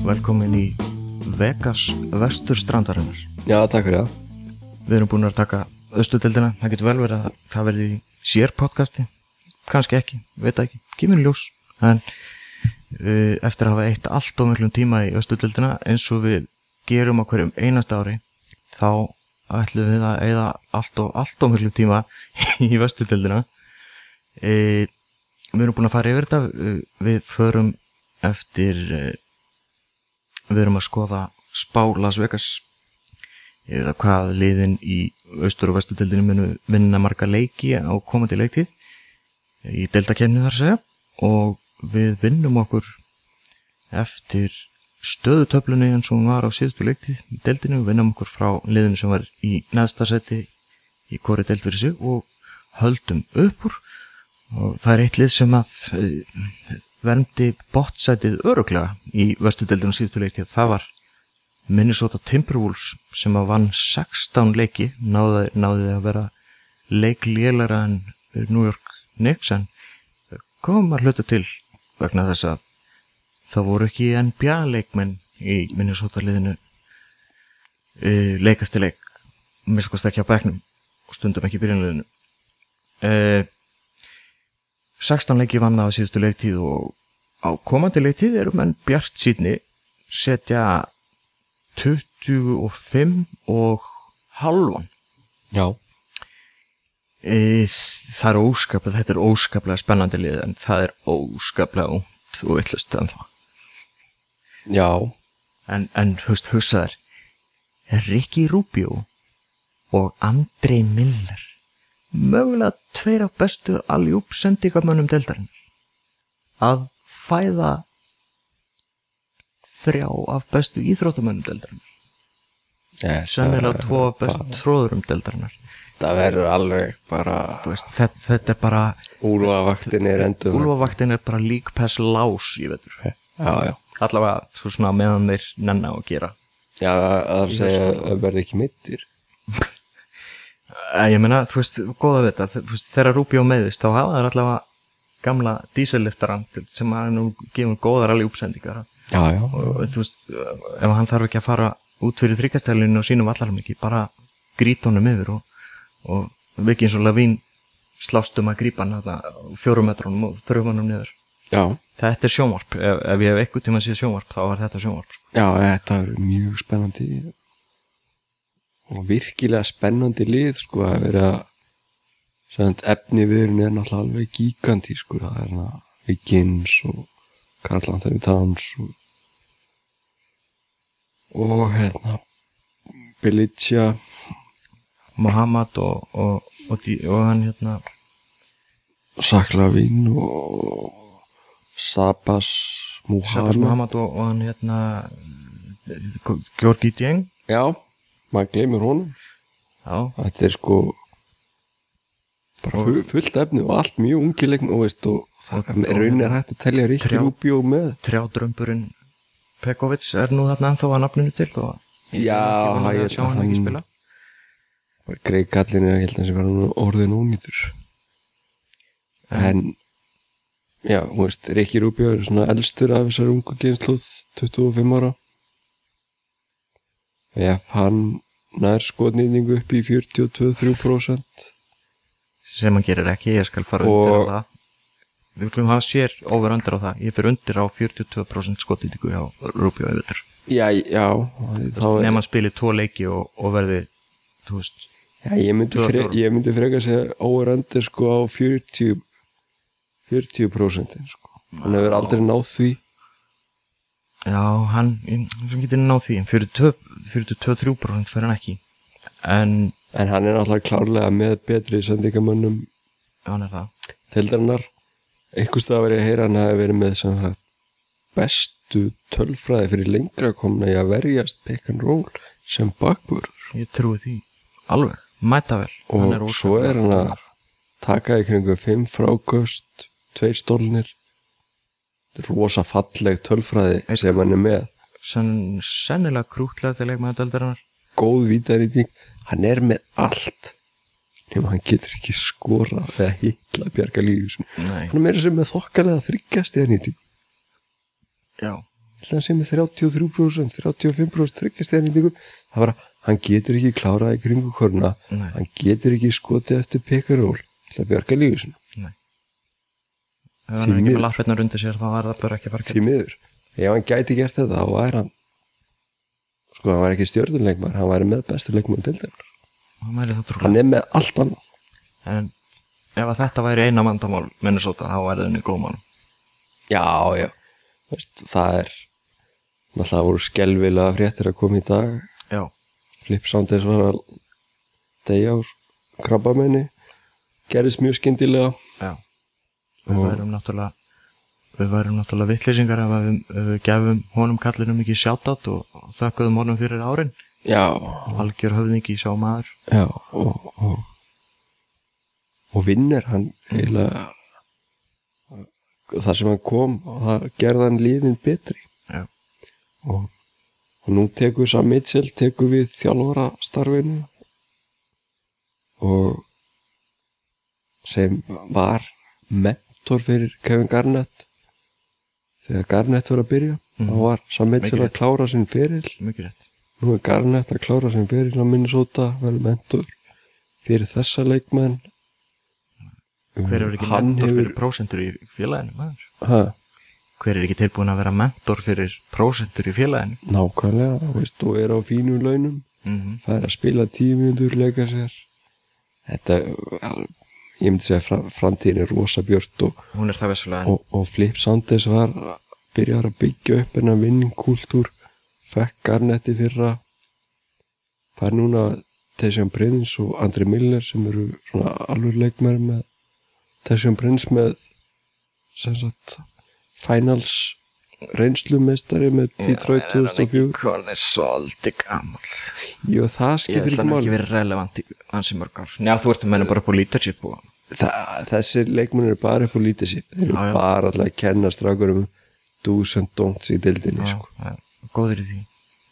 Velkomin í Vegas vestur strandarinnar Já, takk fyrir það. Við erum búin að taka östudildina Það getur vel verið að það verði í sér podcasti Kannski ekki, veit ekki, kemur í ljós. En uh, eftir að hafa eitt allt of miklum tíma í östudildina eins og við gerum á hverjum einasta ári þá ætlum við að eigða allt of, allt of miklum tíma í vestudildina uh, Við erum búin að fara yfir þetta. Uh, Við förum eftir við erum að skoða spá Las Vegas. Eða hvað liðin í austur og vestudildinu munu vinna marga leiki á komandi leiktíð. Í deltakefni þar segja. Og við vinnum okkur eftir stöðutöflunni eins og hún var á síðustu leiktíð í deildinu, við vinnum okkur frá liðinu sem var í neðsta seti í hvori deild fyrir sig og höldum upp úr. Og það er eitt lið sem að verndi bottsætið öruglega í vestudeldinu síðustu leikti það var Minnesota Timberwolves sem að vann 16 leiki náði, náði að vera leiklélara en New York Knicks en kom að hluta til vegna þess að það voru ekki NBA leikmenn í Minnesota liðinu uh, leikast til leik miskast ekki á bæknum og stundum ekki byrjanliðinu uh, 16 leiki vann á síðustu leiktíð og á komandi leiktíð eru menn bjart síðni setja 25 og halvan Já. e, það er óskaplega þetta er óskaplega spennandi lið en það er óskaplega ungt og en það Já. en, en hugst, hugsa þær Ricky Rubio og Andrei Miller mögulega tveir af bestu aljúp sendingamönnum deldarinn að fæða þrjá af bestu íþróttamönnum deldarinn Þetta sennilega verður tvo af bestu bara- tróðurum deldarinnar Það verður alveg bara Þú veist, þetta, þetta er bara úlvavaktin er endur. úlfavaktin er bara lík pess lás í vetur Já, já. allavega svo svona meðan þeir nenna á að gera Já, það er að segja að verður ekki mittir. Eh, ég meina, þú veist, góða við þetta veist, þegar Rúbjó meðist þá hafa þeir allavega gamla díselliftaran sem að nú gefur góðar alveg uppsendingar Já, já. og þú veist, ef hann þarf ekki að fara út fyrir þrykastælinu og sínum allar ekki bara grít honum yfir og, og við ekki eins og Lavín slást um að grípa hann þarna á fjórum metrónum og þrjum honum niður Já. þetta er sjónvarp, ef, ef ég hef eitthvað tíma að sé sjónvarp þá er þetta sjónvarp sko. Já, þetta verður mjög spennandi og virkilega spennandi lið sko að vera sem efni viðurinn er náttúrulega alveg gíkanti sko það er hana Higgins og Karl Anthony Towns og, og hérna Belicia Mohamed og, og, og, og, hann hérna Saklavin og Sabas Muhammad. Mohamed og, og hann hérna Georgi Djeng Já, maður gleymur honum. Já, þetta er sko bara fu- fullt efni og allt mjög ungi leikm og veist og það Og- er raunin er hægt að telja Rikki Trjá- Rubio með. trjádrömburinn Pekovic er nú þarna ennþá að nafninu til og Já, ég er ekki ég að sjá hann ekki hann- spila. Greg Gallin er held að sem verður nú orðin ónýtur. En já, þú veist, Rikki Rubio er svona elstur af þessar ungu geinsluð 25 ára ef hann nær skotnýtingu upp í 42-3% sem hann gerir ekki, ég skal fara Og- undir á það. Við viljum hafa sér over undir á það. Ég fyrir undir á 42% skotítingu hjá Rubio yfir já, já nefn hann spilir tvo leiki og, og verði þú veist, Já, ég myndi, fre ég myndi freka segja óverandir sko á 40 40% sko. hann hefur aldrei náð því. Já, hann sem getur náð því, en 42-43% fyrir hann ekki. En, en hann er náttúrulega klárlega með betri sendingamönnum já, hann er það. tildarinnar einhvers það að vera að heyra hann hafi verið með sem sagt, bestu tölfræði fyrir lengra komna í að verjast pick and roll sem bakbúr ég trúi því, alveg, mæta vel. Og svo er hann að taka í kringu 5 fráköst 2 stólnir. Rosa falleg tölfræði sem hann er með senn, sennilega krútlega til leikmaður döldarinnar góð vítarýting hann er með allt. Nema hann getur ekki skorað eða hitla sinni. Nei, hann er meira sem með þokkalega þryggjast eða nýting já, hann sé með 33% 35% tryggjastæðningum það var að hann getur ekki klárað í kringu korna. Nei, hann getur ekki skotið eftir pekaról til að bjarga lífi sinna nei. Ef Því hann er ekki með laffirnar undir sér þá er það bara ekki að fara því miður ef hann gæti gert þetta þá væri hann sko hann væri ekki stjórnuleikmar hann væri með bestu leikmar til þeim hann það er með allt annað. En ef að þetta væri eina mandamál Minnesota þá væri þenni góð mann. Já já. Veist, það er náttúrulega voru skelvilega fréttir að koma í dag. Já, Flip Saunders var að degja úr krabbamenni gerðist mjög skyndilega. Já. Við værum náttúrulega við værum náttúrulega vittlýsingar ef við, við gefum honum kallinum ekki sjátat og, þökkuðum honum fyrir árin. Já, algjör höfðingi sá maður. Já og, og, og vinnur hann eiginlega það sem hann kom og það gerði hann líðin betri. Já, og, og nú tekur Sam Mitchell tekur við þjálfara starfinu og sem var mentor fyrir Kevin Garnett þegar Garnett var að byrja Mhm. þá var Sam Mitchell Mikið að klára sinn feril. Nú er Garnett að klára sinn feril á Minnesota vel mentor fyrir þessa leikmenn hver er ekki hann mentor fyrir prósentur í félaginu maður? Ha, hver er ekki tilbúin að vera mentor fyrir prósentur í félaginu? Nákvæmlega veist, og er á fínum launum. Mm það er að spila tímjöndur, leika sér. Þetta ég myndi segja að framtíðin er rosa björt og, er það en og, og Flip Sanders var byrjar að byggja upp hennar vinningkúltúr fekk Garnetti fyrra. Fær núna Tessján Prins og Andri Miller sem eru svona alveg leikmæri með Tessján Prins með sem sagt finals reynslumeistari með Detroit 2004 Korn er svolítið gammal Jú, það Ég skiptir ætla ekki hann máli ekki verið relevant í ansi mörg ár. Já, þú ert að menna bara på leadership og Þa, þessi leikmenn eru bara upp á lítið sér þeir eru bara alltaf að kenna strákur um do's and don'ts í dildinni já, sko. já, góður í því.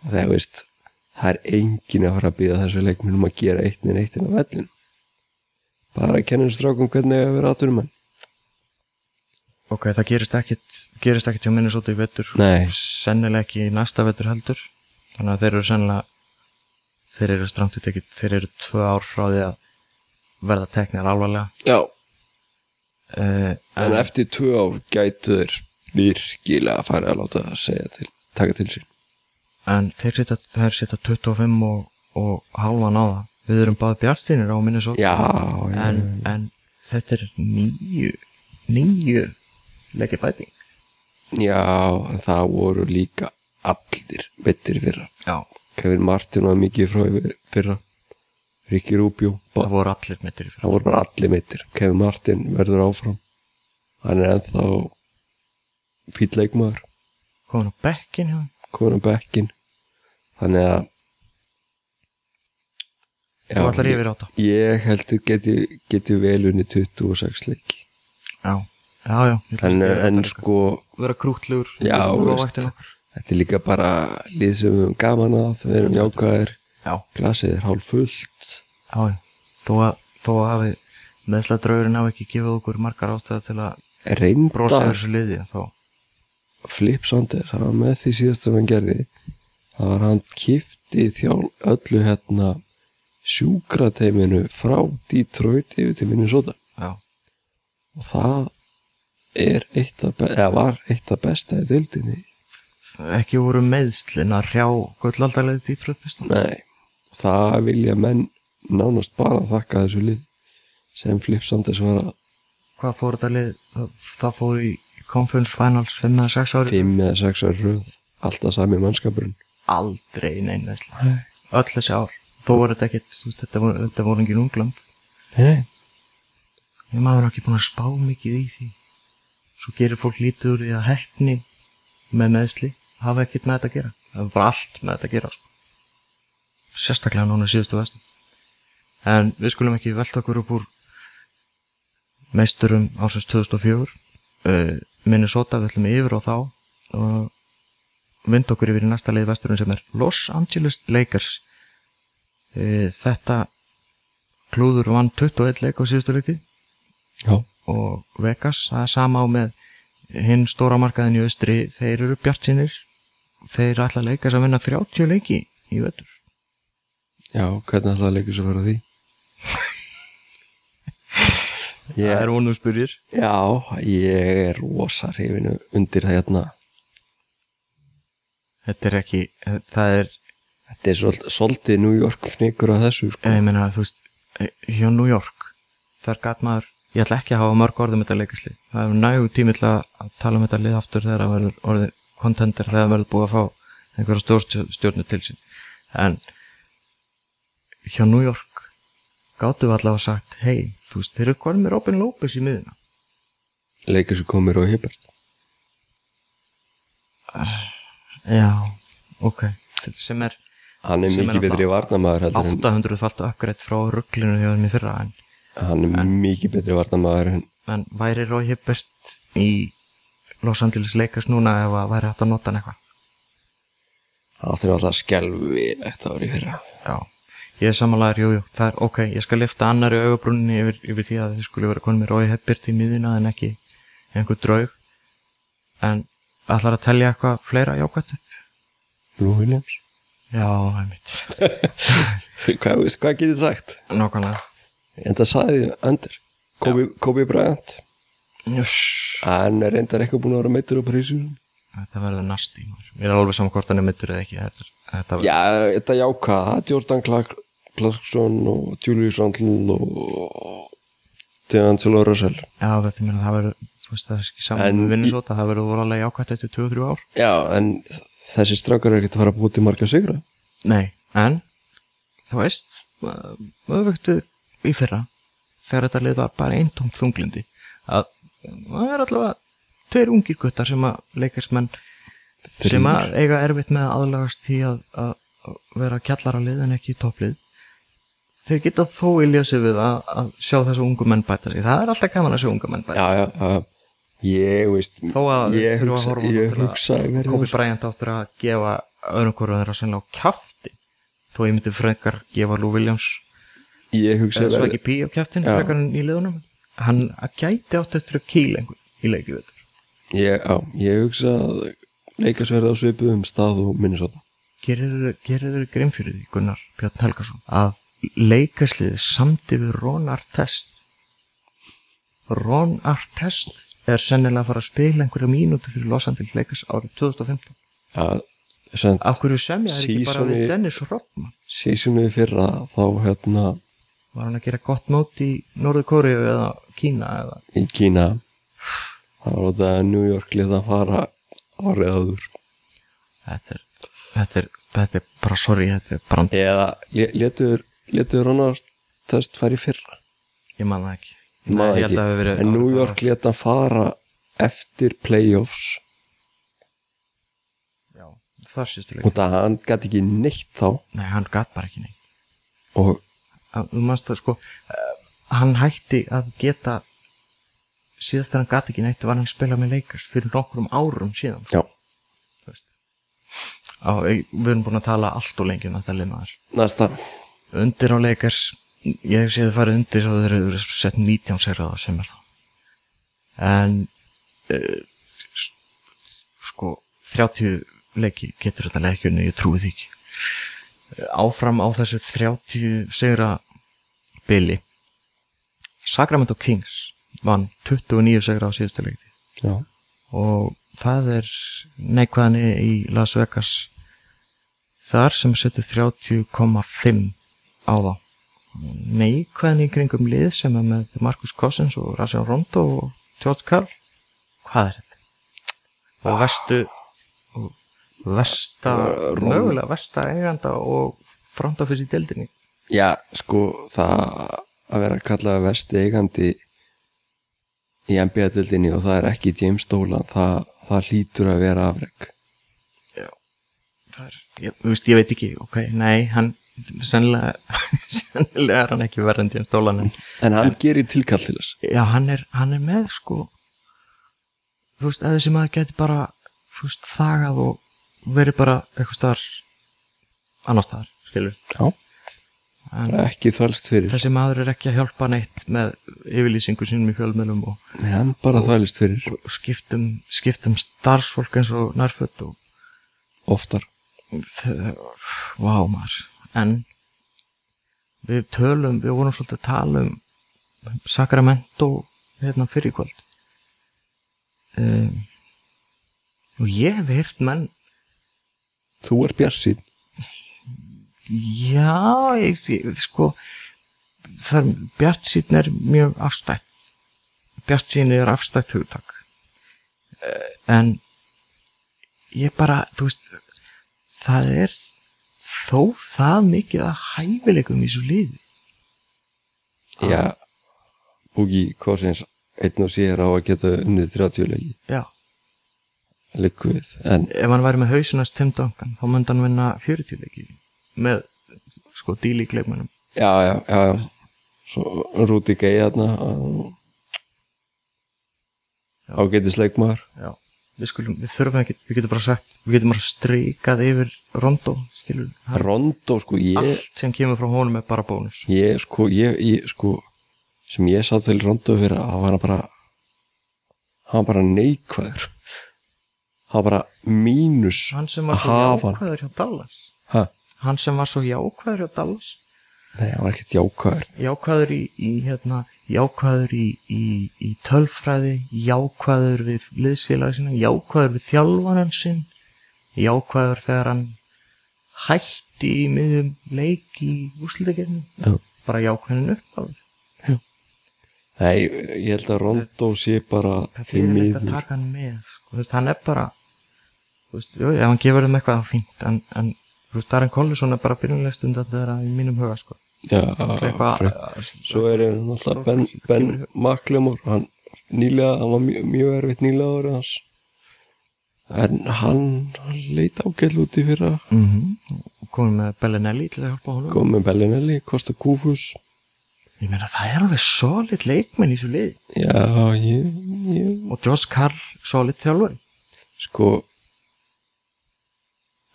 Það er veist það er engin að fara að býða þessu leikmenn um að gera eitt en eitt inn á vellin bara að kenna strákum hvernig að vera aðturumann Ok, það gerist ekkit gerist ekkit hjá Minnesota í vetur Nei. sennilega ekki í næsta vetur heldur. Þannig að þeir eru sennilega þeir eru stramtið tekið, þeir eru tvö ár frá því að verða teknir alvarlega. Já, uh, en eftir tvö ár gætu þeir virkilega að fara að láta að segja til taka til sín. En þeir setja, þeir setja 25 og, og halvan á það. Við erum báði bjartstínir á Minnesota já, já, en, en þetta er nýju nýju leikir bæting já það voru líka allir vettir fyrra. Já, Kevin Martin var mikið frá yfir fyrra. Ricky Rubio. Það voru allir mittir í fyrir það voru bara allir mittir Kevin Martin verður áfram. Hann er ennþá fýll leikmaður. Komin á bekkin hjá þeim. komin á bekkin þannig að þú ætlar yfir á þetta ég heldur geti, geti vel unni 26 leiki. Já, já, já en, en sko vera krútlegur já, veist, þetta er líka bara lið sem við höfum gaman að við erum jákaðir, já, glasið er hálf fullt já, þó að þó að hafi meðslættraugurinn hafi ekki gefið okkur margar ástæða til að brosa þessu liði Flip Saunders, hann var með því síðast sem hann gerði. Það var hann kifti þjál öllu hérna sjúkrateiminu frá Detroit yfir til Minnesota. Já, og það er eitt af, eða var eitt af besta í dildinni ekki voru meðslin að hrjá gullaldarlega dýtröð pistan nei, það vilja menn nánast bara þakka þessu lið sem Flip Saunders var að hvað fór þetta lið? Það, fór í conference finals 5 eða 6 ári 5 eða 6 ári röð. Alltaf sami mannskapurinn. Aldrei neinn meðsli öll þessi ár. Þó voru þetta ekkit veist, þetta voru, voru engin unglönd nei, ég maður ekki búin að spá mikið í því svo gerir fólk lítið úr því að hefni með meðsli hafa ekkit með þetta að gera. Það er bara allt með þetta að gera sko. sérstaklega núna síðustu vestum en við skulum ekki velta okkur upp úr meisturum ásins 2004 uh, Minnesota við ætlum yfir á þá og vind okkur yfir í næsta leið vesturinn sem er Los Angeles Lakers. Uh, þetta klúður vann 21 leik á síðustu leiki já, og Vegas, það er sama á með hinn stóra markaðin í austri þeir eru bjart sinir þeir ætla að leika sem vinna 30 leiki í vettur Já, hvernig ætlaði að leika svo fyrir því? það ég, er vonum spyrir Já, ég er rosa hrifinu undir það hérna þetta er ekki, það er Þetta er svol- svolítið New York fnikur að þessu sko. ég meina þú veist hjá New York þar gat maður, ég ætla ekki að hafa mörg orðum þetta leikisli, það er nægu tími til að tala um þetta lið aftur þegar það verður orðið kontender þegar það verður búið að fá einhverja stjórnstjórnu til sín. En hjá New York gáttu við allavega sagt hei, þú veist, þeir eru konum með Robin Lopez í miðuna Leika sem komir á Hibbert. Já, ok. Sem er Hann er mikið betri varnamaður heldur en 800 faltu uppgreitt frá rugglinu hjá þeim í fyrra en, Hann er mikið betri varnamaður en en væri Rói Hibbert í Los Angeles Lakers núna ef að væri hægt að nota hann eitthvað? Það er alltaf að vera í fyrra Já, ég er samanlegar, jú, jú, það er ok, ég skal lifta annari augabrunni yfir, yfir því að þið skulle vera konum með Rói Heppert í miðina en ekki einhver draug. En ætlar að telja eitthvað fleira jákvættu? Lou Williams? Já, það er mitt Hvað, hvað getið sagt? Nákvæmlega En það sagði Önder Kobe, Kobe Bryant. Hann er reyndar eitthvað búin að vera meittur á Parísur þetta verður nasti Ég er alveg saman hvort hann er mittur eða ekki Þetta, þetta Já, þetta jáka Jordan Clark, Clarkson og Julius Randle og D'Angelo Russell. Já, þetta meina það verður það er ekki saman í- vinnisóta það verður vorulega jákvætt eftir 2-3 ár. Já, en þessi strákar er ekkert að fara að búið til marga sigra Nei, en þú veist, öfugtu í fyrra þegar þetta lið var bara eintómt þunglindi að það er allavega tveir ungir guttar sem að leikarsmenn sem að eiga erfitt með að aðlagast því að, að vera kjallaralið en ekki topplið. Þeir geta þó ilja sig við að, að sjá þessu ungu menn bæta sig. Það er alltaf gaman að sjá ungu menn bæta Já, já, já. Ég, veist þó að Ég þurfa að horfa ég hugsa Kobi Bryant áttur að gefa öðrum hverju þeirra sannlega á kjafti. Þó ég myndi frekar gefa Lou Williams Ég hugsa eða að svo ekki pí á kjaftin Já. frekar en í liðunum? Hann að gæti átt eftir að kýla í leiki við þetta ég, ég hugsa að leikasverði á svipu um stað og Minnesota. Gerir þeir grein fyrir því Gunnar Björn Helgason að leikaslið samti við Ron Artest? Ron Artest er sennilega að fara að spila einhverja mínútu fyrir Los Angeles Lakers árið 2015 Já, sem af hverju semja er ekki bara við Dennis Rodman? sísunni fyrra þá hérna var hann að gera gott mót í Norður Kóriðu eða Kína eða? Í Kína. Það var þetta New York lið að fara árið áður. Þetta er, þetta er, þetta er bara sorry, þetta er brand. Eða lé- létur létur Ronald test fara í fyrra? Ég man það ekki. Man Nei, ég held ekki. að það verið en New York lét hann fara eftir playoffs. Já, þar sýstu leik út að hann gæti ekki neitt þá. Nei, hann gat bara ekki neitt. Og Að- sko uh, Hann hætti að geta síðast þegar hann gat ekki neitt var hann að spila með leikars fyrir nokkrum árum síðan. Á, Við erum búin að tala allt og lengi um þetta limaðar næsta. Undir á leikars Ég hef séð farið undir og þeir eru sett 19 segraða sem er það. En uh, sko 30 leiki getur þetta leikjunni, ég trúi því ekki. Eh, áfram á þessu 30 segra bili. Sacramento Kings vann 29 segra á síðustu leikti já, og það er neikvæðinni í Las Vegas þar sem setur 30,5 á þá. Neikvæðinni kringum lið sem er með Marcus Cousins og Rajon Rondo og George Karl. Hvað er þetta? og vestu og vesta, mögulega vesta eiganda og front office í deildinni. Já, sko það að vera kallað vesti eigandi í NBA-dildinni og það er ekki James Dolan það, það hlýtur að vera afreg það er, ég, veist, ég veit ekki ok, nei, hann sennilega, sennilega er hann ekki verið en James Dolan en en hann gerir tilkall til þess. Já, hann er, hann er með sko þú veist, að þessi maður geti bara þú veist, þagað og verið bara eitthvað staðar annar staðar, skilur já, en ekki þvælst fyrir. þessi maður er ekki að hjálpa neitt með yfirlýsingu sínum í fjölmjölum og, hann bara þælist fyrir. og skiptum, skiptum starfsfólk eins og nærföt og oftar. Vá maður. En við tölum, við vorum svolítið að tala um Sacramento hérna fyrir kvöld. Um, og ég hef heyrt menn Þú er bjarsinn já, ég, ég, sko það er, bjart er mjög afstætt. Bjart er afstætt hugtak. Eh, en ég bara, þú veist það er þó það mikið að hæfileikum í þessu liði. Já, Búki Korsins einn og sér á að geta unnið 30 leiki. Já, en ef hann væri með hausinast Tim Duncan þá myndi hann vinna 40 leiki með sko díli í kleikmennum já, já, já, já. Svo Rúti Gei þarna ágætis leikmaður. Já, við skulum, við þurfum ekki við getum bara sagt, við getum bara streikað yfir Rondo, skilur Rondo sko ég, allt sem kemur frá honum er bara bónus. Ég sko ég, ég sko sem ég sá til Rondo fyrir að hann bara hann bara neikvæður hann var bara mínus hann sem var svo jákvæður hjá Dallas. Ha, hann sem var svo jákvæður hjá Dallas. Nei, hann var ekkert jákvæður. Jákvæður í, í hérna jákvæður í, í, í tölfræði jákvæður við liðsfélag sinna jákvæður við þjálfanan sinn jákvæður þegar hann hætti í miðjum leik í úsliðagerinu Já. bara jákvæðin upp alveg nei, ég held að Rondo sé bara það því miður taka hann með sko, þú veist, hann er bara veist, jú, ef hann gefur þeim eitthvað þá fínt en, en þú veist, Darren Collison er bara byrjunlega stund að það er í mínum huga sko. já, eitthvað fre- svo er hann alltaf Ben, ben Maklemor hann nýlega, hann var mjög, mjög erfitt nýlega árið hans. En hann, hann leit ágæll út í fyrra. Mm -hmm. komið með Bellinelli til að hjálpa honum. Kom með Bellinelli, Kosta Kúfus ég meina það er alveg solid leikmenn í þessu lið já, ég, ég og George Carl solid þjálfari. Sko,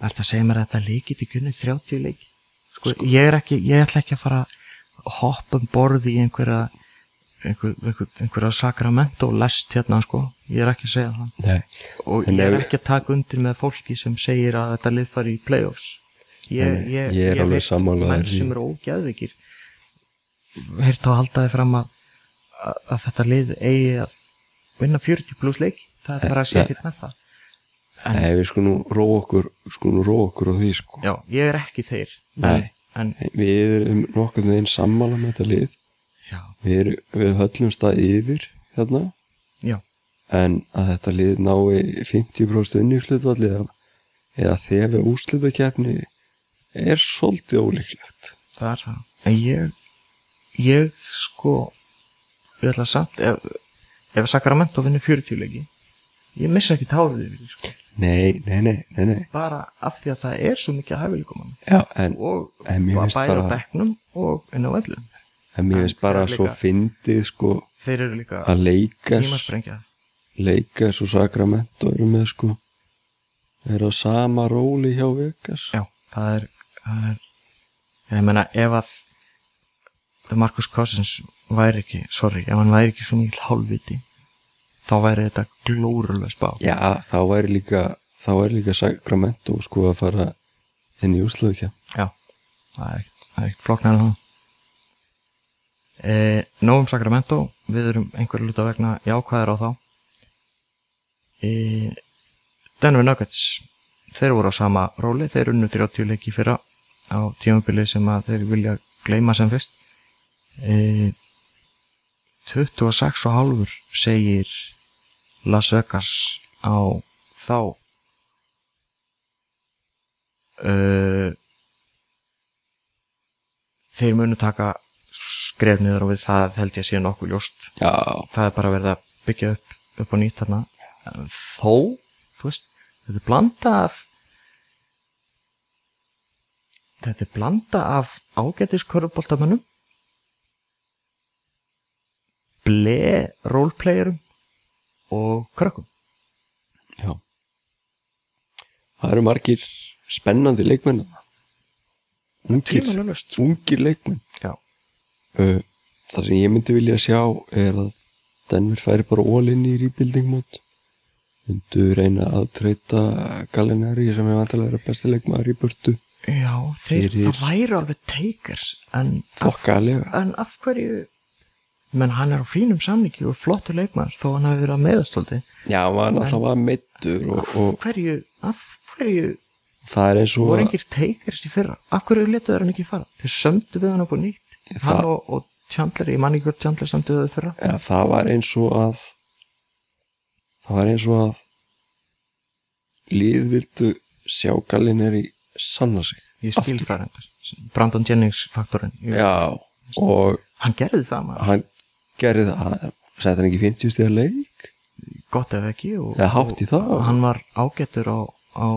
Þetta segir mér að þetta leikið til kunni 30 leiki sko, ég er ekki, ég ætla ekki að fara að hoppa um borði í einhverja einhver, einhver, einhverja sakramento lest hérna sko, ég er ekki að segja það. Nei. Og En ég er ekki að taka undir með fólki sem segir að þetta lið fari í playoffs. Ég, ég, ég er alveg veit sammála menn sem eru ógæðvikir heirt á að halda þið fram að, að, að þetta lið eigi að vinna 40 pluss leik. Það er bara að segja Nei. ekkert með það En- nei, við skulum ró okkur skulum ró okkur á því sko. Já, ég er ekki þeir. Nei. en, við erum nokkuð með einn sammála með þetta lið. Já, við, erum, við höllum stað yfir hérna. Já. En að þetta lið nái 50% unni eða, eða þegar við úrslitakefni er svolítið ólíklegt. Það er það. En ég ég sko ég ætla samt ef, ef Sacramento vinnur 40 leiki ég missa ekki tárið yfir sko. Nei, nei, nei, nei, nei. bara af því að það er svo mikið hæfileikum Já, en, og En mér og og inn á vellum en mér finnst bara þeir svo fyndið sko þeir eru líka að leika tímasprengja. Leika svo Sacramento eru með sko. Er á sama róli hjá Vegas já, það er, það er ég meina ef að Marcus Cousins væri ekki, sorry, ef hann væri ekki svo mikil hálfviti þá væri þetta glórulega spá Já, þá væri líka þá væri líka Sacramento sko að fara inn í úrsliðkja Já, það er ekkert, er en það. E, Nóum Sacramento, við erum einhverju luta vegna jákvæðir á þá. E, Denver Nuggets, þeir voru á sama róli, þeir unnu 30 leiki fyrra á tímabili sem að þeir vilja gleyma sem fyrst. E, 26 og hálfur segir Las Vegas á þá. Uh, þeir munu taka skref niður og við það held ég að sé nokkuð ljóst. Já, það er bara verið að byggja upp upp á nýtt þarna. Þó, þú veist, þetta er blanda af þetta er blanda af ágætis körfuboltamönnum ble roleplayerum og krökkum. Já. Það eru margir spennandi leikmenn ungir, ungir leikmenn. Já, uh, það sem ég myndi vilja sjá er að Denver færi bara all-in í rebuilding mót myndu reyna að treyta Gallinari sem er vantilega bestileikmaður í burtu. Já, þeir, Fyrir- það væri alveg takers en en af hverju menn hann er á fínum samningi og flottur leikmaður þó hann hafi verið að meðastóldi já, hann var náttúrulega meittur og, af hverju, af hverju það er eins og voru engir takers í fyrra? Af hverju letuður hann ekki fara? Þeir sömdu við hann upp og nýtt. Það- hann og, og Chandler, ég man ekki hvort Chandler sömdu við fyrra. Já, það var eins og að það var eins og að lið vildu sjá Gallinari sanna sig. Ég skil það reyndar. Brandon Jennings faktorinn og hann gerði það maður, hann gerði það sett hann ekki 50 stíða leik? Gott ef ekki og, það. og hann var ágættur á, á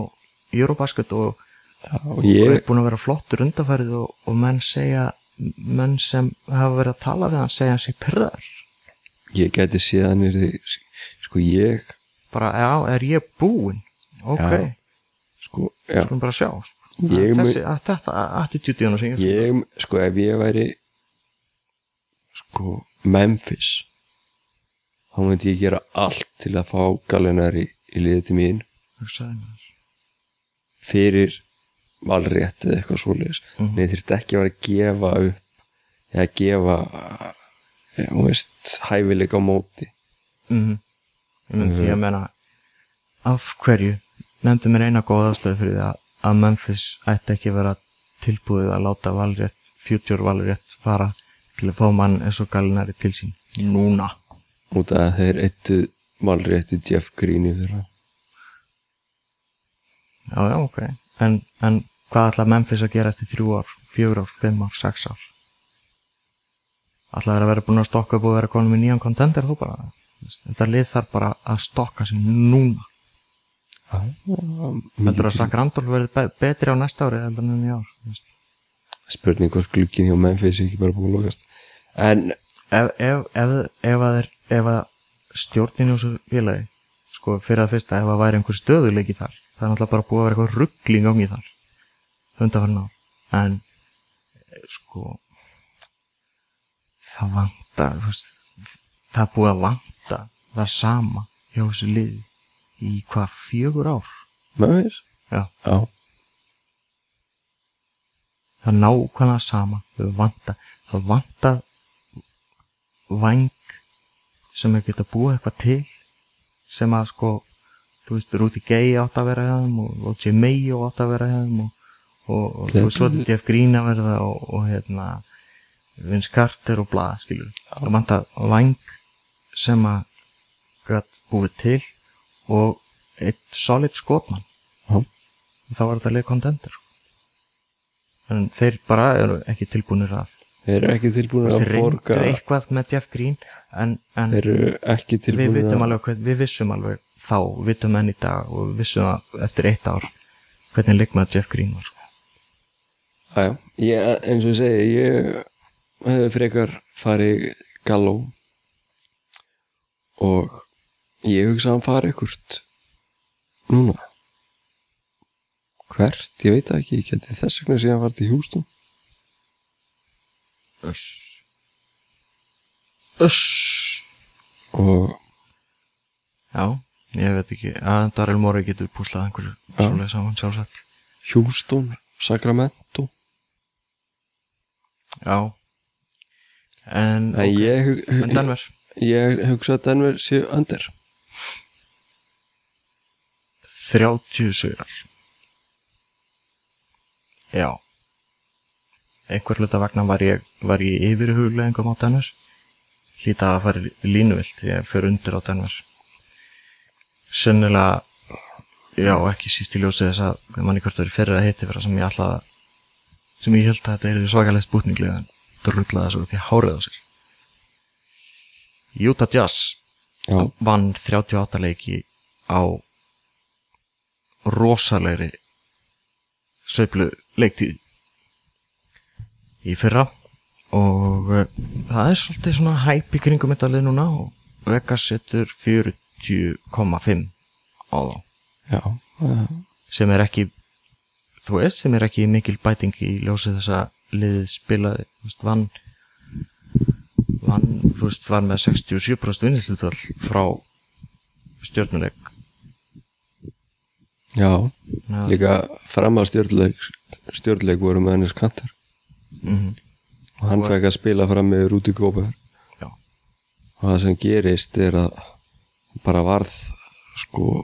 Eurobasket og, og ég búin að vera flottur undarfærið og, og menn segja menn sem hafa verið að tala við hann segja hann sig pyrrar ég geti séð hann er því sko ég bara, já, er ég búinn? Ok, Já. sko, já, skulum bara sjá. Ég þessi, að þetta hann sem ég ég, sko ef ég væri sko Memphis þá myndi ég gera allt til að fá Gallinari í liðið til mín fyrir valrétt eða eitthvað svoleiðis Mhm. nei þurfti ekki að vera að gefa upp eða gefa ja, þú veist, hæfileika á móti Mhm. ég mynd því Mhm. að menna af hverju nefndu mér eina góða aðstöðu fyrir því að, að Memphis ætti ekki að vera tilbúið að láta valrétt, future valrétt fara til að fá mann eins og galinari til sín núna. Út af að þeir eittu valréttu Jeff Green í þeirra já, já, ok. En, en hvað ætla Memphis að gera eftir þrjú ár, fjögur ár, fimm ár, sex ár? Ætla þeir að vera búin að stokka upp og vera konum með nýjan kontender þú bara? Þetta lið þarf bara að stokka sig núna. Heldur að Sack Randolph verði be betri á næsta ári heldur en í ár? Spurning hvort glukkin hjá Memphis er ekki bara búin að lokast en ef, ef, ef, ef að, er, að stjórnin í þessu félagi sko fyrir að fyrsta ef að væri einhver stöðuleiki þar það er náttúrulega bara búið að vera eitthvað ruggling á mér þar undanfarn ár. En sko það vantar það búið að vanta það sama hjá þessu liði í hvað fjögur ár? Memphis? já, Já, það nákvæmlega sama það vanta, það vanta væng sem er geta búið eitthvað til sem að sko þú veist, Rúti Gay átt að vera hjá þeim og, Jim Mayo átt að vera hjá þeim og, og, og þú veist, er Jeff Green að verða og, og hérna Vince Carter og blað, skilur það vanta væng sem að gætt búið til og eitt solid skotmann. Já. þá var þetta leik contender en þeir bara eru ekki tilbúinir að þeir eru ekki tilbúin þeir að reyndu borga eitthvað með Jeff Green en, en þeir eru ekki við að alveg vissum alveg þá, við vitum enn í dag og við vissum að eftir eitt ár hvernig leikmaður Jeff Green var Æja, ég, eins og ég segi ég hefði frekar farið Galló og ég hugsa að hann fari ekkert núna. Hvert, ég veit ekki. Ég geti þess vegna síðan farið til Hjústum Öss. Öss. Og Já, ég veit ekki. Að Daryl Morey getur púslað einhverju Já. svoleið saman sjálfsagt. Hjústum, Sacramento. Já. En, en ok, ég, hug- en Denver? ég hugsa að Denver sé under. 30 sigrar. Já einhver hluta vegna var ég var ég yfir hugleggingum á Denver hlýta að fara línuvilt ég fyrir undir á Denver sennilega já ekki síst í ljósið þess að manni hvort það er fyrir að hitti fyrir sem ég að sem ég held að þetta er svakalega spútninglega en það rullaði þessu upp í hárið á sér. Utah Jazz já, vann 38 leiki á rosalegri sveiflu leiktíð í fyrra og uh, það er svolítið svona hæp í kringum þetta lið núna og Vegas setur 40,5 á þá. Já, já, sem er ekki þú veist, sem er ekki mikil bæting í ljósið þess að liðið spilaði veist, vann hann, þú veist, var með 67% vinnislutall frá stjórnuleik já, Já. líka fram að stjórnleik stjórnleik voru með hennis kantar mm og hann Var- fekk að spila fram með Rúti Góber og það sem gerist er að bara varð sko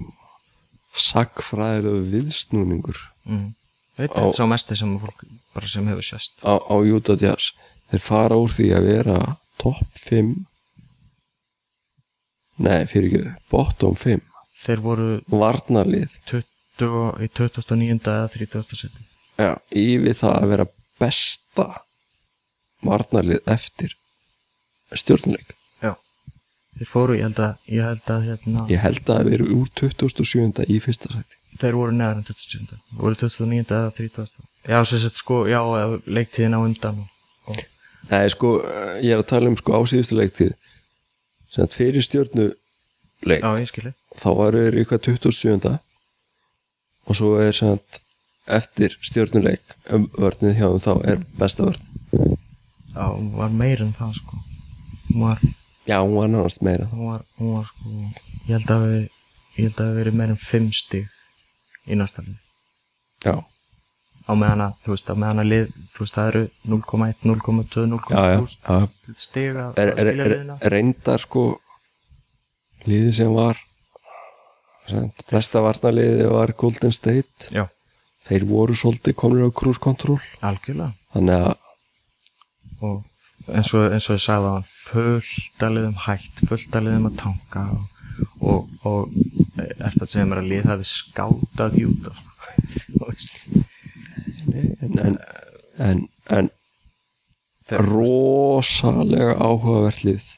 sagfræðilegu viðsnúningur mm. Þetta er sá mesti sem fólk bara sem hefur sést. Á, á Utah Jazz. Þeir fara úr því að vera topp 5 nei, fyrir ekki, bottom 5 Þeir voru varnarlið. 20, í 2009. eða 30. seti Já, yfir það að vera besta varnarlið eftir stjórnuleik Já Þeir fóru, ég held að, ég held að hérna, ég held að það veri úr 27. í fyrsta sæti þeir voru neðar en 27. voru 29. eða 30. Já, sagt sko, já, leiktíðin á undan og, Nei, sko, eh, ég er að tala um sko á síðustu leiktíð sem fyrir stjórnuleik Já, þá varu þeir eitthvað 27. og svo er sem að eftir stjórnuleik um vörnið hjá þeim þá er besta vörn. Já, hún var meir en það sko. Hún var, Já, hún var nánast meira. hún var, hún var sko Ég held að við, ég held að við verið meir en 5 stig í lið. Já, Á meðan að, þú veist, á meðan að lið Þú veist, það eru 0,1, 0,2, já, já, 0,3 já. stig að Er, er, skilja liðina reyndar sko liðið sem var besta varnarliðið var Golden State. Já, þeir voru svolítið komnir á cruise control. Algjörlega. Þannig að og eins og, eins og ég sagði að liðum hætt, fullt að liðum að tanka og, og, eftir að segja mér að lið hafi skátað júta þú veist. En, en, en, en rosalega áhugavert lið.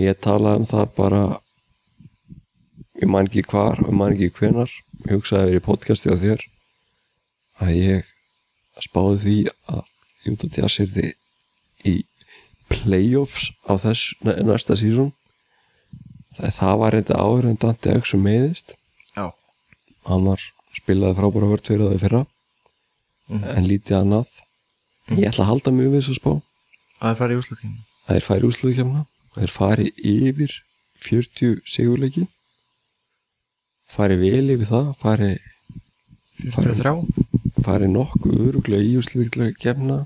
Ég talaði um það bara ég man ekki hvar og man ekki hvenar ég hugsaði að vera í podcasti á þér að ég spáði því að Utah Jazz yrði í playoffs á þess næ- næsta sísón það, það var reynda áður en Dante Exum meðist Já, hann var spilaði frábæra vörd fyrir það í fyrra Mhm. en lítið annað. Ég ætla að halda mjög við þess að spá. Að það fara í úslutíma að þeir færi úsluðu kemna þeir fari yfir 40 sigurleiki. Fari vel yfir það fari, 43 fari nokkuð öruglega í úsluðu kemna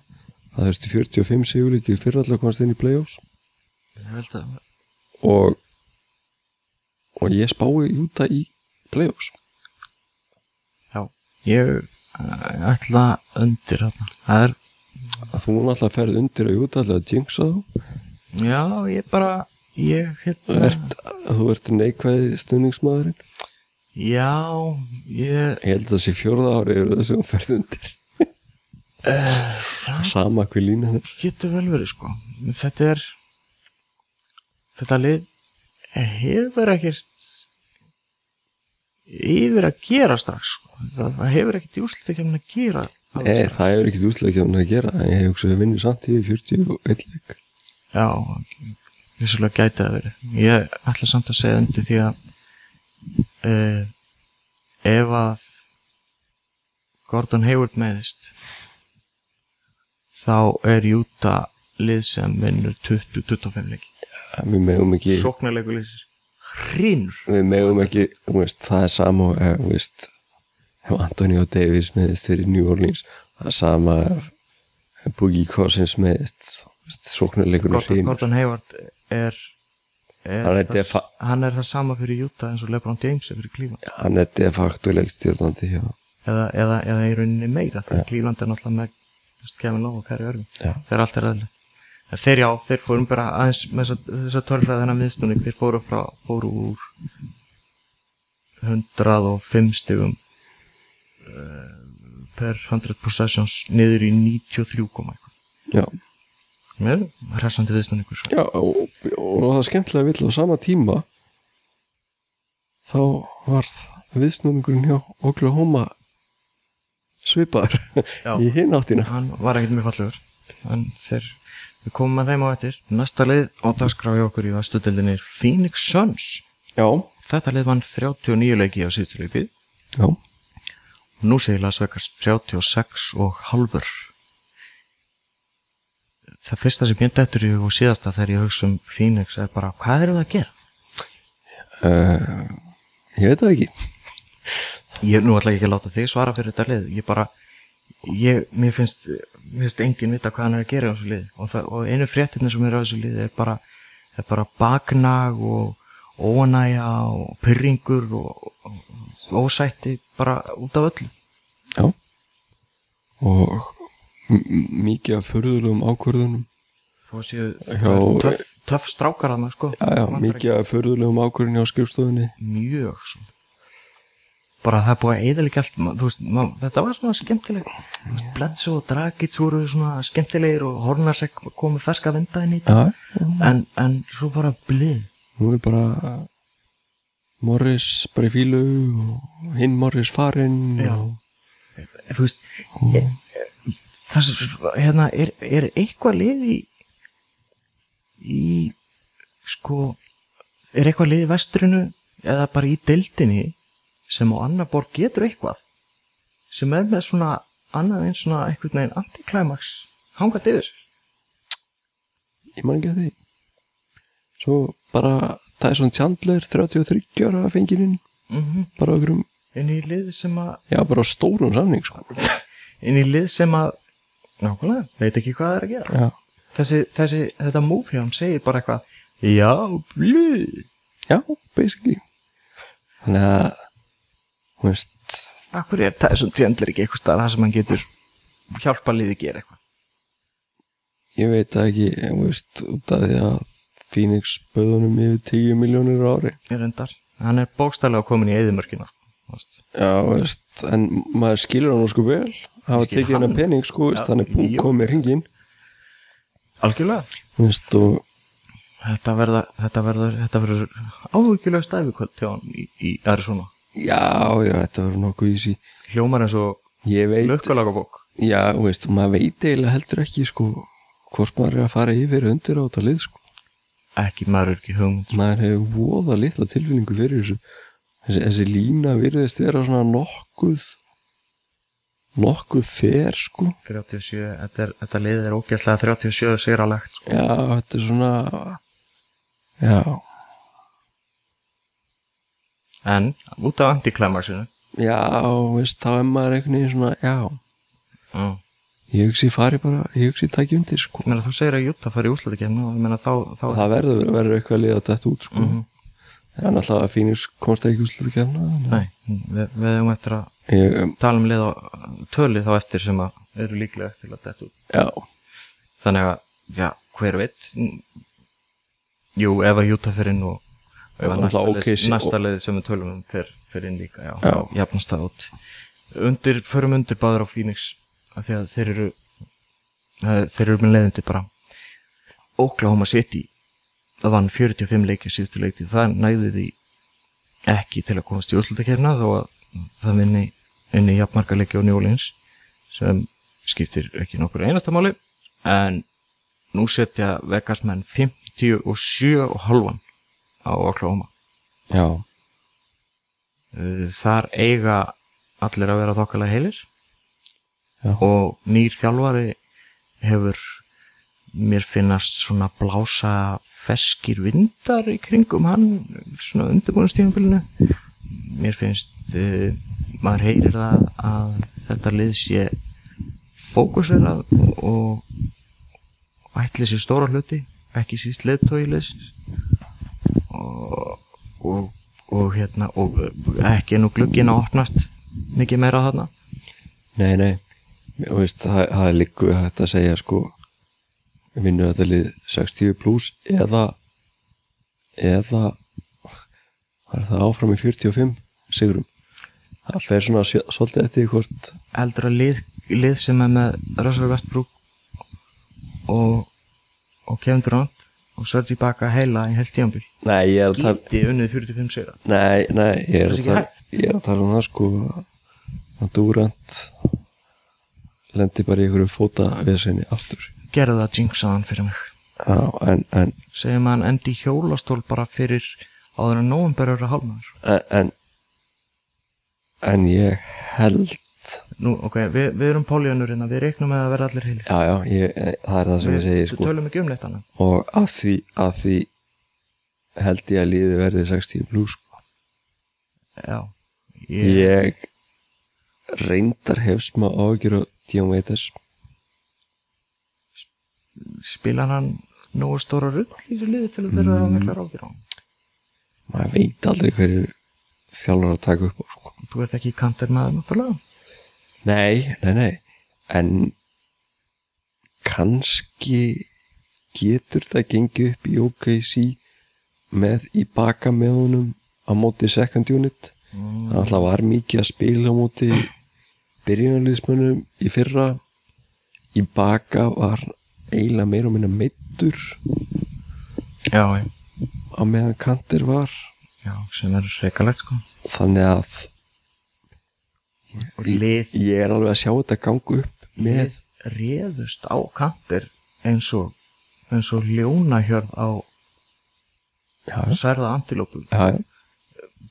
það þurfti 45 sigurleiki fyrir allar komast inn í playoffs. Og og ég spái Júta í playoffs. Já, ég uh, ætla undir þarna. Það er, að þú náttúrulega ferð undir að Júta ætla að jinxa þá? Já, ég bara ég hérna þú ert neikvæði stunningsmaðurinn Já, ég ég held að það sé fjórða ári yfir þess að þú ferð undir. Það sama hver lína er. getur vel verið sko. Þetta er þetta lið hefur ekkert yfir að gera strax sko. það hefur ekkert í úrslutakefni að gera Nei, það hefur ekkert úsleikjafn að gera ég hugsa að við vinnum samt í 41 leik. Já, vissulega gæti það verið. Ég ætla samt að segja undir því að uh, ef að Gordon Hayward meðist þá er Júta lið sem vinnur 20-25 leiki. við megum ekki Sóknarleiku liðsins hrínur. við megum ekki, veist, það er sama og þú veist, ef Antonio Davis meðist fyrir New Orleans það er sama Boogie Cousins meðist sóknarleikurinn Gordon, hrín Gordon Hayward er, er Hann er það, hann er það sama fyrir Júta eins og LeBron James er fyrir Cleveland. hann er de facto leikstjórnandi hjá Eða, eða, eða í rauninni meira. Þegar Cleveland er náttúrulega með Kevin Love og Örvin. Já. þegar allt er aðlið þeir já, þeir fórum bara aðeins með þessa- þessa tölfræðina miðstunning þeir fóru frá, fóru úr 105 stigum uh, per 100 possessions niður í 93 koma eitthvað já, með hressandi viðstunningur já og, og það er skemmtilega vill á sama tíma þá varð viðsnúningurinn hjá Oklahoma svipaður Já. í hinn áttina. Hann var ekkert mjög fallegur en þeir, við komum að þeim á eftir. Næsta lið á dagskrá hjá okkur í vastudildinni er Phoenix Suns. Já, þetta lið vann 39 leiki á síðustu leikið já, Nú segir Las Vegas 36 og halvur það fyrsta sem ég dættur í og síðasta þegar ég hugsa um Phoenix er bara, hvað eru það að gera? uh, ég veit það ekki. Ég nú ætla ég ekki að láta þig svara fyrir þetta lið, ég bara ég, mér finnst, mér finnst enginn vita hvað hann er að gera á þessu lið og, það, og einu fréttinni sem er á þessu lið er bara, er bara baknag og óanæja og pyrringur og, og ósætti bara út af öllu. Já. Og mikið af förðulegum ákvörðunum. Töff, töff strákar að sko. Mikið af förðulegum ákvörðunum á skrifstofunni. Mjög svo. bara það er búið að allt þú veist, ma, þetta var svona skemmtileg Bledso og Dragic voru svona skemmtilegir og Hornasek komið ferska vinda inn í þetta. En, en svo bara blið. Nú er bara Morris bara í fílu og hinn Morris farinn og, þú veist ég, hérna, er, er eitthvað lið í í sko er eitthvað lið í vestrinu eða bara í deildinni sem á annar borð getur eitthvað sem er með svona annað eins svona einhvern veginn antiklæmaks hangað yfir ég man ekki að því. Svo bara Tyson Chandler 33 ára fengininn mm bara okkur um, inn í lið sem að já bara á stórum samning sko. inn í lið sem að nákvæmlega, veit ekki hvað það er að gera. Þessi, þessi, þetta move hjá hann segir bara eitthvað já, blið já, basically. Þannig að þú veist Akkur er þessum tjendlir ekki eitthvað staðar það sem hann getur hjálpa liði að gera eitthvað? ég veit það ekki, þú veist út af því að Phoenix böðunum yfir 10 miljónir ári. Ég reyndar, hann er bókstælega komin í eðimörkina já, veist, en maður skilur hann sko vel hafa tekið hennar pening sko, er búin jú. komið hringin Algjörlega. Þú veist, og Þetta verða, þetta verður, þetta verður áhugilega stæfikvöld hjá hann í, í Arizona. Já, já, þetta verður nokkuð í sí Hljómar eins og ég veit, lökkalaga bók já, veist, maður veit eiginlega heldur ekki sko, hvort maður er að fara yfir undir á þetta lið sko. Ekki maður er ekki hugmynd. Maður hefur voða litla tilfinningu fyrir þessu. Þessi, þessi lína virðist vera svona nokkuð nokkuð fer sko 37, þetta, er, þetta liðið er ógæslega 37 sigralegt sko. já, þetta er svona já, En út af antiklæmarsinu já, veist, þá er maður einhvern veginn svona, já mm. ég hugsi fari bara, ég hugsi takki undir sko Meina, Þú segir að Jutta fari í úslutakefni og ég meina þá, þá það verður, verður eitthvað lið að detta út sko Mhm. það er náttúrulega að Phoenix komst ekki úslut að kemna Nei, við, við hefum eftir að ég, um, tala um lið á töli þá eftir sem að eru líklega til að detta út. Já, þannig að, já, hver veit? Jú, ef að Júta fyrir inn og ef að Og næsta, lið, OKC næsta lið sem við tölum um fer, fer inn líka, já, Já. jafnast það út. Undir, förum undir báður á Phoenix af því að þeir eru eh, þeir eru með leiðindi bara. Oklahoma City það vann 45 leiki síðustu leiki það næði því ekki til að komast í úrslutakefna þó að það vinni inn í jafnmarka leiki á New Orleans sem skiptir ekki nokkur einasta máli en nú setja Vegas menn 57 og halvan á Oklahoma. Já, Uh, þar eiga allir að vera þokkalega heilir. Já. og nýr þjálfari hefur mér finnast svona blása feskir vindar í kringum hann svona undirbúinastífumbilinu mér finnst uh, maður heyrir það að þetta lið sé fókusera og, og ætli sér stóra hluti ekki síst leðtói liðsins og, og, og hérna og ekki nú glugginn að opnast mikið meira þarna. Nei, nei. Og veist, það, það er líku hægt að segja sko vinnur þetta lið 60 pluss eða eða það er það áfram í 45 sigurum það fer svona svolítið eftir hvort heldur að lið, lið sem er með Russell Westbrook og og Kevin Durant og Sergi Baka heila í heilt tíambil nei, ég er að tala geti unnið 45 sigra. Nei, nei, ég er er að hægt. ég er að tala um það sko að Durant lendi bara í einhverju fóta við sinni aftur. Gerðu það jinxaðan fyrir mig. Já, en, en, segjum að hann endi hjólastól bara fyrir áður en nóvember eru hálfnaður. en, en en ég held Nú, ok, við, við erum póljónur hérna, við reiknum með að vera allir heilir já, já, ég, það er það sem ég segi Við sko. tölum ekki um neitt annað og að því, að því held ég að líði verði 60 plus sko. Já Ég, ég reyndar hef smá ágjur á Díón Veitas spilar hann nógu stóra rugg í þessu liði til að þeirra mm. mikla rákir á maður veit aldrei hverju þjálfur að taka upp á. Þú ert ekki kanter maður náttúrulega? Nei, nei, nei. En kannski getur það gengið upp í OKC með í baka með honum á móti second unit. Mm. það alltaf var mikið að spila á móti byrjunarliðsmönnum í fyrra. Í baka var eiginlega meira og minna meittur Já, já, á meðan kantir var. Já, sem er reikalegt sko. Þannig að Og lið, ég er alveg að sjá þetta gangu upp með réðust á kanter eins og eins og ljónahjörð á já, særða antilópu já, já,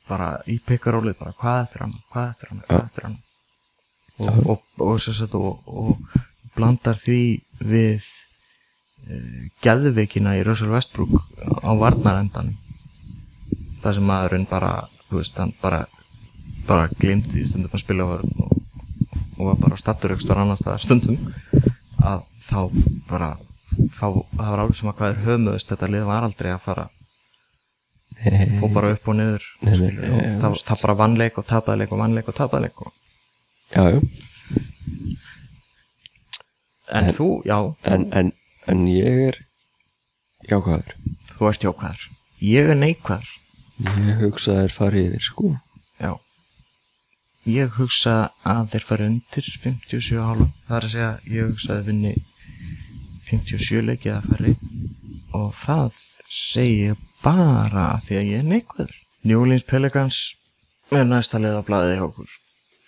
bara í pikarólið bara hvað eftir hann, hvað eftir hann, hvað eftir hann? Og, og, og, blandar því við uh, geðveikina í Russell Westbrook á varnarendan það sem maðurinn bara þú veist, hann bara bara glimti stundum að spila og, og var bara stattur ykkur annar staðar stundum að þá bara þá, það var alveg sem að hvað er höfumöðust þetta lið var aldrei að fara fór bara upp og niður nei, skilur, og það, það bara vannleik og tapaði leik og vannleik og tapaði leik og... já, já. en þú, já, En, en, en ég er jákvæður. Þú ert jákvæður. Ég er neikvæður. Ég hugsa að þær fari yfir sko. Já ég hugsa að þeir fari undir 57 hálfum. Það er að segja, ég hugsa að þeir vinni 57 leiki eða færri. Og það segi ég bara af því að ég er neikvæður. New Orleans Pelicans er næsta lið á blaðið hjá okkur.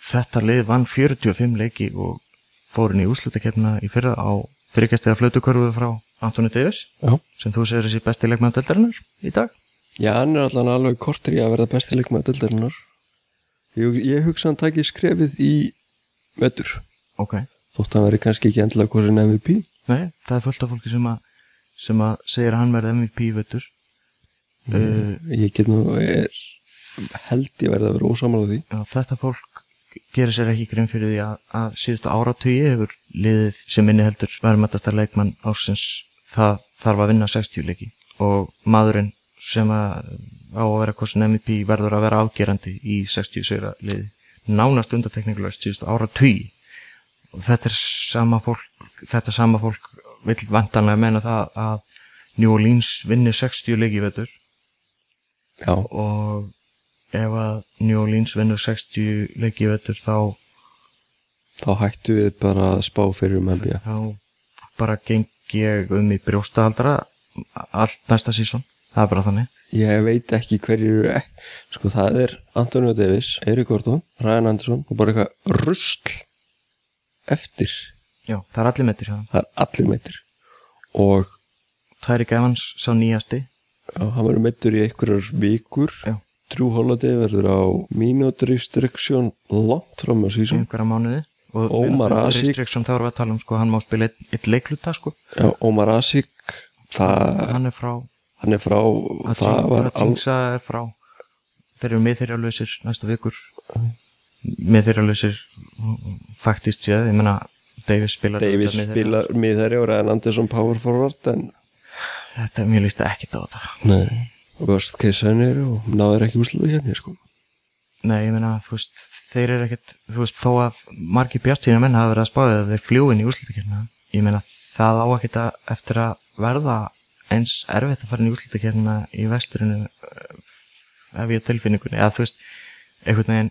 Þetta lið vann 45 leiki og fórin í úslutakefna í fyrra á þryggjastega flautukörfu frá Antoni Davis já, sem þú segir þessi besti leikmann deldarinnar í dag. Já hann er allan alveg kortur í að verða bestileik með dildarinnar ég, ég hugsa að hann taki skrefið í vetur. Ok, þótt hann veri kannski ekki endilega hvorsin MVP nei, það er fullt af fólki sem að sem að segir að hann verði MVP í vettur uh, ég get nú er, held ég verða að vera ósamála því. Já, þetta fólk gerir sér ekki grein fyrir því að, að síðustu áratugi hefur liðið sem inni heldur verðmættastar leikmann ársins það þarf að vinna 60 leiki. Og maðurinn sem að á að vera hvorsin MVP verður að vera afgerandi í 60 sigra liði. Nánast undartekningulegst síðustu áratugi. Og þetta er sama fólk þetta sama fólk vill vantanlega meina það að New Orleans vinni 60 leiki já, og ef að New Orleans vinnur 60 leiki í vetur þá, þá hættu við bara að spá fyrir um NBA þá bara geng ég um í brjóstahaldara allt næsta sísón, það er bara þannig ég veit ekki hverju eru. Ek- sko það er Antonio Davis, Eirik Gordon Ryan Anderson og bara eitthvað rusl eftir. Já, það er allir metir hjá það er allir meittir og Tyreek Evans sá nýjasti. Já, hann verður meittur í einhverjar vikur. Já. Drew Holiday verður á mínútur restriction langt fram á sísón einhverja mánuði. Og við- Asik. þá erum við að tala um sko, hann má spila eitt, eitt leikluta sko. já, Omar Asik það, hann er frá hann er frá það var al, er frá þeir eru miðþyrjalausir næstu vikur. Miðþyrjalausir faktist séð, ég meina Davis spilar miðherja. spilar miðherri og Ryan Anderson power forward en þetta, mér líst það ekkit á þetta. Case scenario. Og náður ekki úrsluðu hérna sko. Nei, ég meina, þú veist, þeir eru ekkert, þú veist, þó að margir bjart sína menn hafa verið að spáða að þeir fljúin í úrslutakernina. Ég meina, það á að eftir að verða eins erfitt að fara inn í úrslutakernina í vesturinu ef ég á tilfinningunni. Eða þú veist, einhvern veginn,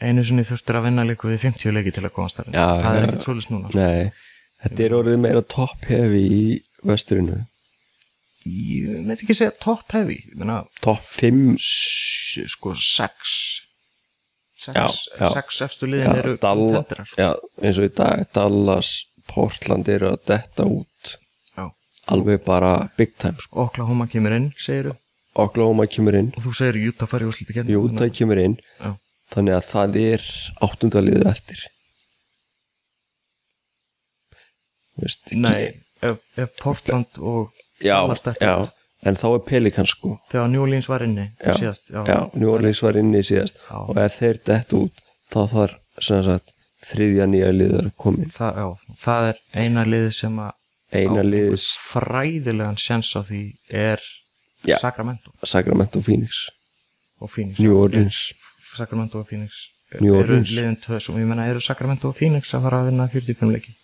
einu sinni þurftur að vinna líku við 50 leiki til að komast þar. það er ekkert svolítið núna. Sko. Nei, þetta er orðið meira top heavy í vesturinu Ég veit ekki segja top heavy. Ég meina, Top 5 s- sko, 6 Já, 6 já. 6 efstu liðin eru Dalla, contenderar, sko. já, eins og í dag Dallas, Portland eru að detta út. Alveg bara big time sko. Oklahoma kemur inn, segir Oklahoma kemur inn. Og þú segir Utah fari í úrslutakefni Utah kemur inn. Já. þannig að það er áttundaliðið eftir. Þú veist, nei, ef, ef Portland og já, já, en þá er Pelikans sko. Þegar New Orleans var inni Já, síðast, já, já, New Orleans var inni síðast. Já. og ef þeir dett út þá þarf sem sagt þriðja nýja liður að komin það, já, það er eina liðið sem að eina liðis fræðilegan sjens á því er Já. Sacramento. Sacramento Phoenix. Og Phoenix New Orleans. Sacramento og Phoenix New eru Orleans. sem ég menna eru Sacramento og Phoenix að fara að vinna 45 leiki?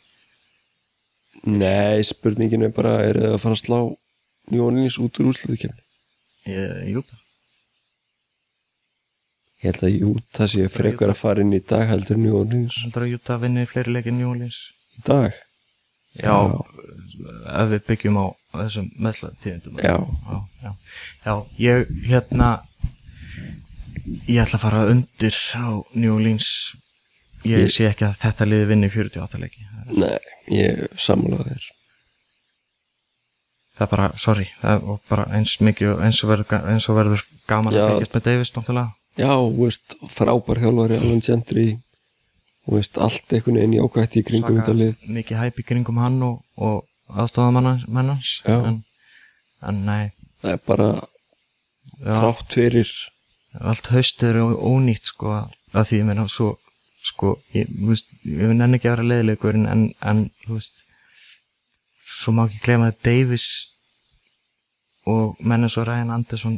Nei, spurningin er bara er það að fara að slá New Orleans út úr úrslutukefni Ég- jú, Ég held að jú, það sé frekar að fara inn í dag heldur New Orleans. Heldur að Utah vinni fleiri leiki New Orleans? Í dag já, ef við byggjum á þessum meðslatíðendum Já. já, já, já, ég hérna ég ætla að fara undir á New Orleans. Ég, Ég- sé ekki að þetta liði vinni 48 leiki. Nei, ég sammálaði þér. Það er bara, sorry, það er bara eins mikið eins og verður, eins og verður gaman að fylgjast með Davis náttúrulega. Já, veist, frábær þjálfari Alan Gentry Þú veist, allt einhvern veginn jákvætt í kringum þetta lið. mikið hæp í kringum hann og, og aðstofamennans en, en nei. Það er bara já, þrátt fyrir. Allt haustið er ó- ónýtt sko að því meina svo sko, ég, veist, ég nenni ekki að vera leiðilegur en, en, þú veist svo má ekki glema að Davis og menn eins og Ryan Anderson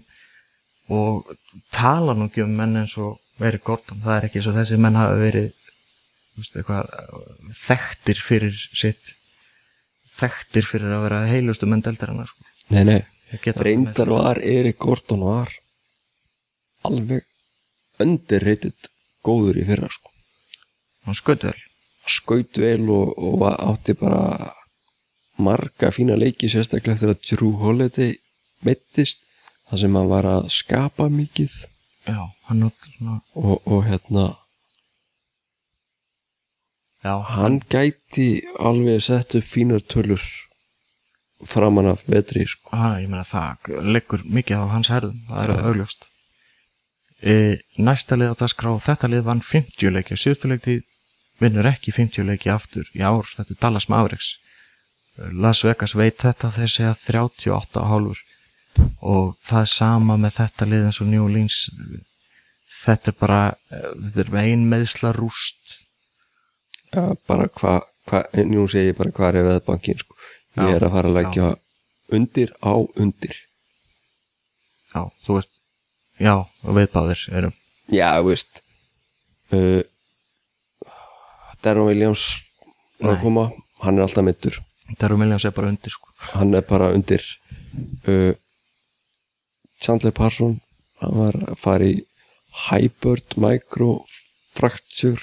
og tala nú ekki um menn eins og Veri Gordon, það er ekki svo þessi menn hafa verið veist, eitthvað þekktir fyrir sitt þekktir fyrir að vera heilustu menn deldarinnar sko. Nei, nei, reyndar var Erik Gordon var alveg underrated góður í fyrra sko. Hann skutt vel. Skaut vel og, og átti bara marga fína leiki sérstaklega eftir að Drew Holiday meittist þar sem hann var að skapa mikið. Já, hann nút svona og, og hérna já, hann gæti alveg sett upp fínar tölur framan af vetri sko. Ha, ég meina það liggur mikið á hans herðum, það er Já. augljóst. E, næsta lið á dagskrá þetta lið vann 50 leiki og síðustu leikti vinnur ekki 50 leiki aftur í ár, þetta er Dallas Mavericks. Las Vegas veit þetta þeir segja 38 og hálfur. Og það er sama með þetta lið eins og New Orleans. Þetta er bara eh, þetta er ein meðsla rúst ja, bara hvað hva, nú segi ég bara hvað er veð bankin sko. ég Já, er að fara að leggja undir á undir. Já, þú veist já, og viðbáðir erum. Já, þú veist uh, Darren Williams að koma, hann er alltaf mittur Daru Williams er bara undir sko. hann er bara undir. Uh, Chandler Parson hann var að fara í Hybrid Microfracture.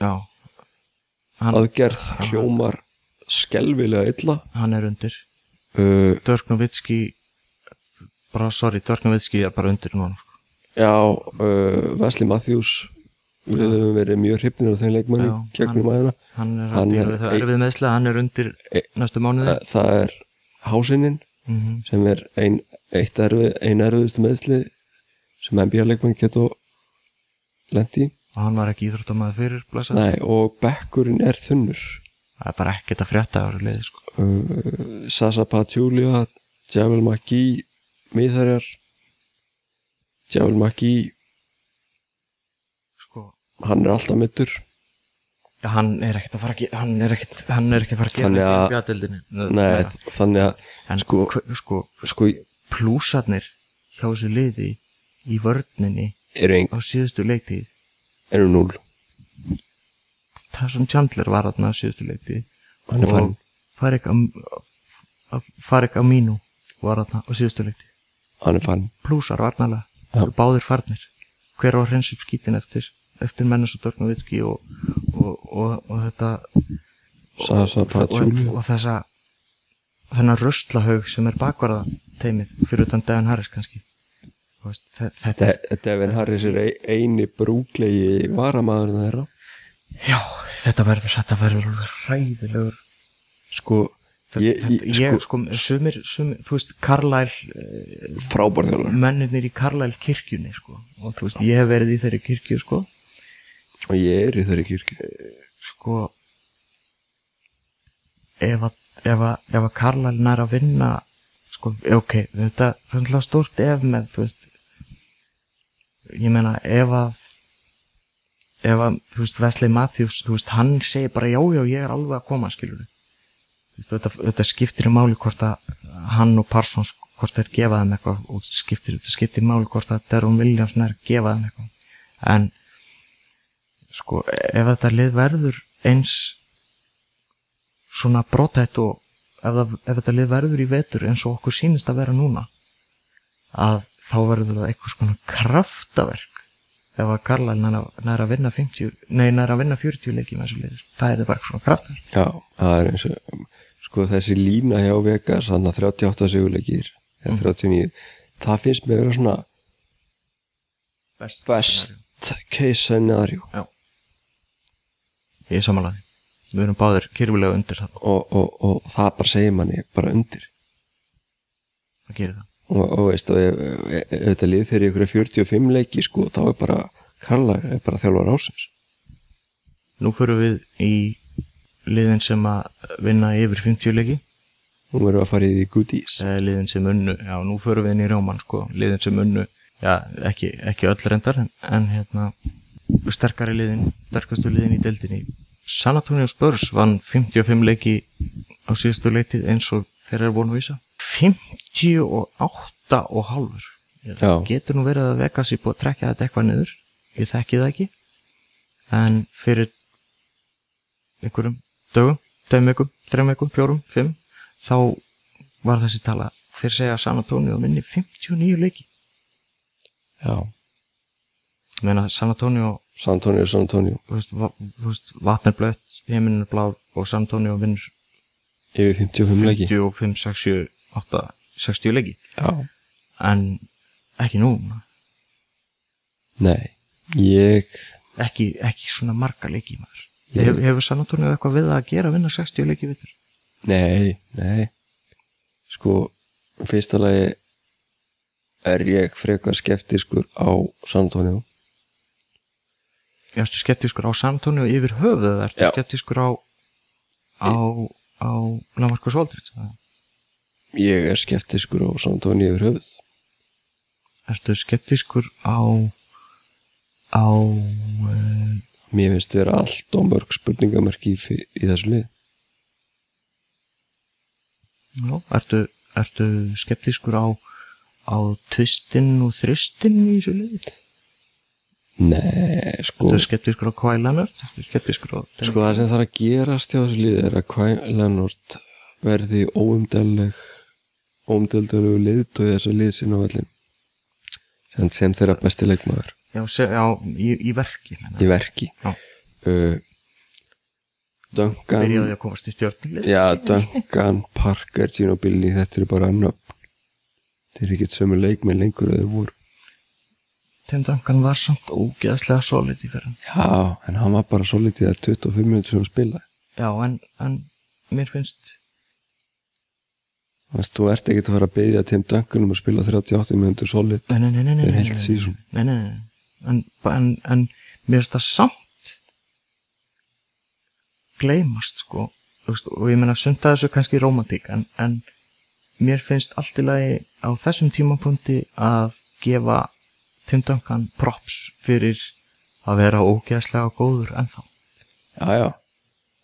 Já aðgerð hljómar skelvilega illa. Hann er undir. Uh, Dirk Nowitzki bara sorry, Dirk Nowitzki er bara undir núna sko. já, uh, Wesley Matthews við höfum verið mjög hrifnir á þeim leikmanni gegnum aðeina hann er Hann að díla er við meðslega, hann er undir E- næstu mánuði. Uh, það er Hásininn mm sem er ein, eitt erfið, ein erfiðustu meðsli sem NBA-leikmann getur lendi í og hann var ekki íþróttamæði fyrir blessa. Nei, og bekkurinn er þunnur. Það er bara ekkert að frétta á þessu liði sko. uh, Sasa Pachulia Javel McGee miðherjar. Javel McGee Sko, hann er alltaf mittur ja, hann er ekkert að fara að ge- hann er ekkert, hann er ekki að fara að Þannig að- bjadildinni Nei, þannig að en sko- sko, sko plúsarnir hjá þessu liði í vörninni eru, ein, á síðustu leiktíð eru núl það sem Chandler var þarna á síðustu leiktíð hann er farin, Farik Am- Farik Aminu var þarna á síðustu leiktíð hann er farin plúsar varnalega, Já. eru báðir farnir. Hver á að hreinsa upp skítin eftir eftir mennus og Dörnavitski og, og, og, og þetta Sasa og, Pachulia og þessa þennan röstlahaug sem er bakvarða teimið fyrir utan Devin Harris kannski þetta er ein- eini brúklegi varamaður þeirra já, þetta verður þetta verður alveg hræðilegur sko ég, ég, ég, sko, sko, sumir, sumir, þú veist, Carlisle eh, frábær þjálfur mennirnir í Carlisle kirkjunni sko. og þú veist, ég hef verið í þeirri kirkju sko. og ég er í þeirri kirkju sko ef að ef að, ef að Karlal nær að vinna sko, ok, þetta er alltaf stórt ef með þú veist, ég meina ef að ef að, þú veist, Wesley Matthews þú veist, hann segir bara já, já, ég er alveg að koma skilur þetta, þetta skiptir í máli hvort að hann og Parsons, hvort þeir gefa þeim eitthvað og skiptir, þetta skiptir í máli hvort að Deron Williams nær að gefa þeim eitthvað. En sko, ef þetta lið verður eins svona brotætt og ef, það, ef þetta lið verður í vetur eins og okkur sýnist að vera núna að þá verður það eitthvað svona kraftaverk. Ef að Karla næra að vinna 50, nei næra að vinna 40 leiki með þessu lið, það er bara svona kraftaverk. Já, það er eins og sko þessi lína hjá Vegas hann að 38 sigurleikir eða 39, það finnst mér vera svona best, best case scenario. Ég er samanlega við erum báðir kyrfilega undir það og, og, og það bara segir manni bara undir. Það gerir það og, og veist, þetta lið fyrir ykkur 45 leiki sko, þá er bara Karla er bara þjálfar ásins nú fyrir við í liðin sem að vinna yfir 50 leiki. Nú verðum við að fara í goodies eða liðin sem unnu, já nú fyrir við inn í Róman sko, liðin sem unnu já ekki, ekki öll reyndar en, en hérna sterkari liðin, sterkastu liðin í deildinni. San Antonio Spurs vann 55 leiki á síðustu leitið eins og þeir eru búin að vísa 58 og hálfur. Já. getur nú verið að veka sér búið að trekja þetta eitthvað niður. Ég þekki það ekki. En fyrir einhverjum dögum, tveim vikum, þreim vikum, fjórum, fimm þá var þessi tala þeir segja San Antonio minni 59 leiki. Já, meina San Antonio San Antonio, San Antonio. Vatn er blött, heiminn er blár og San Antonio vinnur yfir 55 leiki. 55, 60, 8, 60 leiki. Já, en ekki nú. Nei ég, ekki, ekki svona marga leiki maður. Ég- Hef, hefur San Antonio eitthvað við það að gera að vinna 60 leiki vittur nei, nei. Sko, í fyrsta lagi er ég frekar skeptiskur á San Antonio. Ertu skeptiskur á San Antonio yfir höfuð eða ertu Já. skeptiskur á á, á Lamarcus Aldridge? eða ég er skeptiskur á San Antonio yfir höfuð. Ertu skeptiskur á á uh, mér finnst vera allt og mörg spurningamerki í, í þessu lið já, ertu, ertu skeptiskur á á tvistinn og þristinn í þessu liði? Nei, sko. Ertu skeptiskur á Leonard? Ertu skeptiskur á sko það sem þarf að gerast hjá þessu lið er að Kvæ Leonard verði óumdæleg óumdælega liðtói þessu lið sinna á vellin sem, sem þeirra besti leikmaður. Já, já í, í verki menna. í verki. Uh, Duncan að í já, Duncan, Parker, Gino Billy þetta eru bara nöfn. Þeir eru ekkert sömu leikmenn lengur eða þeir voru. Tim Duncan var samt ógeðslega solid í fyrir já, en hann var bara solítið að 25 minútur sem hann spila já, en, en mér finnst Þannig að þú ert ekkert að fara að beðja Tim Duncan um að spila 38 minútur solid nei, nei, nei, nei, nei, Fyrir heilt season. nei, nei, nei. En, en, en mér finnst það samt gleymast sko veist, og ég meina sunda þessu kannski romantík en, en mér finnst allt í lagi á þessum tímapunkti að gefa Tim Duncan props fyrir að vera ógeðslega góður ennþá já, já,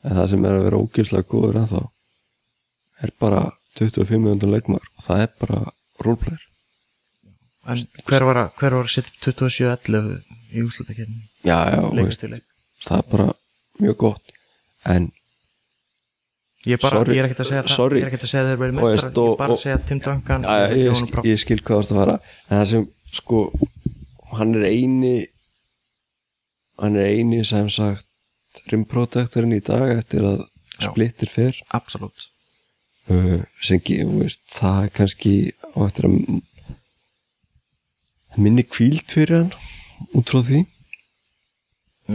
en það sem er að vera ógeðslega góður en þá er bara 25 minútur leikmaður og það er bara roleplayer. En hver var að, hver var að setja 27-11 í úslutakefni já, já, veist, það er bara mjög gott. En Ég, bara, Sorry. ég er ekkert að segja það Sorry. Ég er ekkert að segja það þeir verið mestrar Ég er bara að segja Tim Duncan já, já, ég skil, ég skil hvað þú ert að fara. En það sem sko hann er eini hann er eini sem sagt rimprotektorinn í dag eftir að Já. splittir fer. Absolutt sem ekki, þú veist, það er kannski á eftir að minni kvíld fyrir hann út frá því.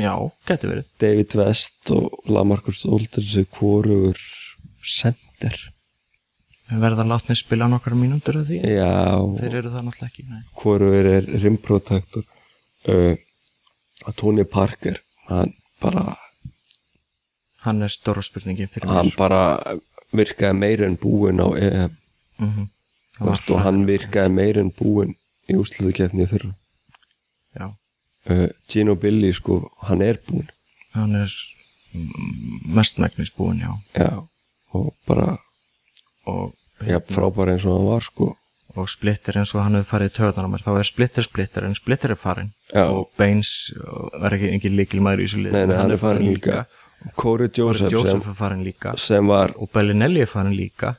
Já, getur verið. David West og Lamarcus Aldridge er hvorugur sender Við verðum að látni spila nokkar mínútur af því. Já, Þeir eru það náttúrulega ekki hvorugur er rimprotektor uh, að Tony Parker hann bara hann er stóra spurningin fyrir hann mér. bara virkaði meir en búinn á EM mm -hmm. og hann virkaði meir en búinn í úsluðukefni fyrir já, uh, Gino Billy sko, hann er búinn. Hann er mestmægnis búin já. Já, og bara og, já, frábæri eins og hann var sko. Og splitter eins og hann hefur farið í töðan þá er splitter splitter en splitter er farin Já. og Baines er ekki engin líkilmæður í þessu lið nei, nei, hann er farin líka Corey Joseph, Joseph sem, er farin líka. sem var og Bellinelli er farin líka.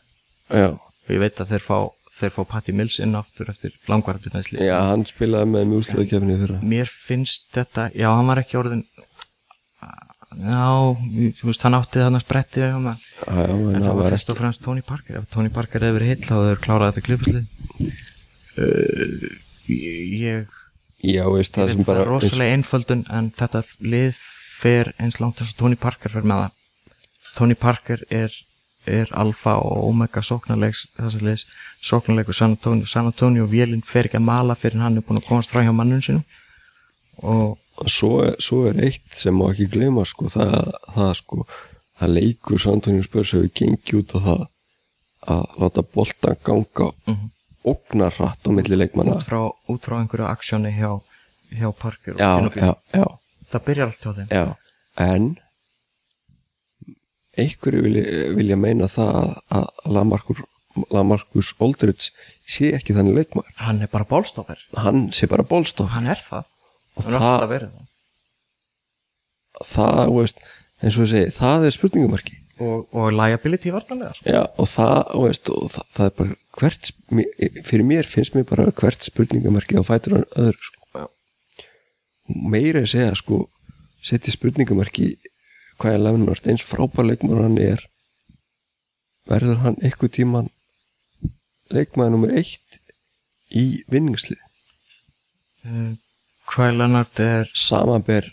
Já, og ég veit að þeir fá þeir fá Patti Mills inn aftur eftir langvarandi næsli já, hann spilaði með mjúsluðukefni fyrir mér finnst þetta, já hann var ekki orðin já, þú veist hann átti maður. já, já, en það var fyrst og fremst Tony Parker. Ef Tony Parker hefur heill þá hefur klárað þetta klifuslið uh, ég já, veist, það það bara er rosalega einföldun en þetta lið fer eins langt þess að Tony Parker fer með það. Tony Parker er, er alfa og omega sóknarlegs sóknarleikur San Antonio. San Antonio vélinn fer ekki að mala fyrir hann er búin að komast frá hjá mannun sinu og svo er, svo er eitt sem má ekki gleyma sko, það, það sko að leikur Santoni Spurs hefur gengið út á það að láta boltan ganga Mhm. ógnar hratt á milli leikmanna. Út frá, út frá einhverju aksjóni hjá, hjá Parker og já, já, já, það byrjar allt hjá þeim. Já en einhverju vilja, vilja meina það að, Lamarcus, Lamarcus Aldridge sé ekki þannig leikmaður. Hann er bara bólstoffer hann sé bara bólstof hann er það. Og hann er alltaf verið það. Það, veist, eins og ég segi það er spurningumarki og, og liability vartanlega sko. Já, og það, og veist, og það, það er bara hvert, fyrir mér finnst mér bara hvert spurningamarki á fætur hann öðru sko. Meira að segja sko, setja spurningamarki hvað er Leonard eins frábær leikmaður hann er verður hann eitthvað tíman leikmaður nummer eitt í vinningslið? Uh, Kvæl Leonard er? Samanber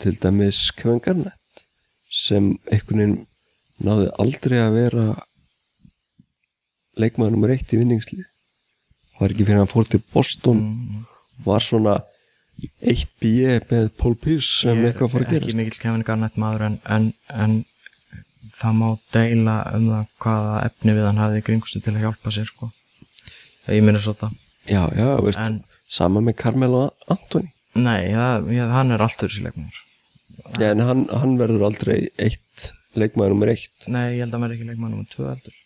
til dæmis Kevin Garnett sem einhvern veginn náði aldrei að vera leikmaður nummer eitt í vinningslið. Var ekki fyrir hann fór til Boston mm, var svona eitt bíu með Paul Pierce sem eitthvað fór að er gerast. ekki mikill Kevin Garnett maður en, en, en það má deila um það hvaða efni við hann hafði í kringustu til að hjálpa sér sko. ég minna svo það. Já, já, veist, en sama með Carmelo Anthony. Nei, það, ég, hann er alltaf þessi leikmaður. Já, en hann, hann verður aldrei eitt leikmaður nummer eitt. Nei, ég held að hann verði ekki leikmaður nummer 2 heldur.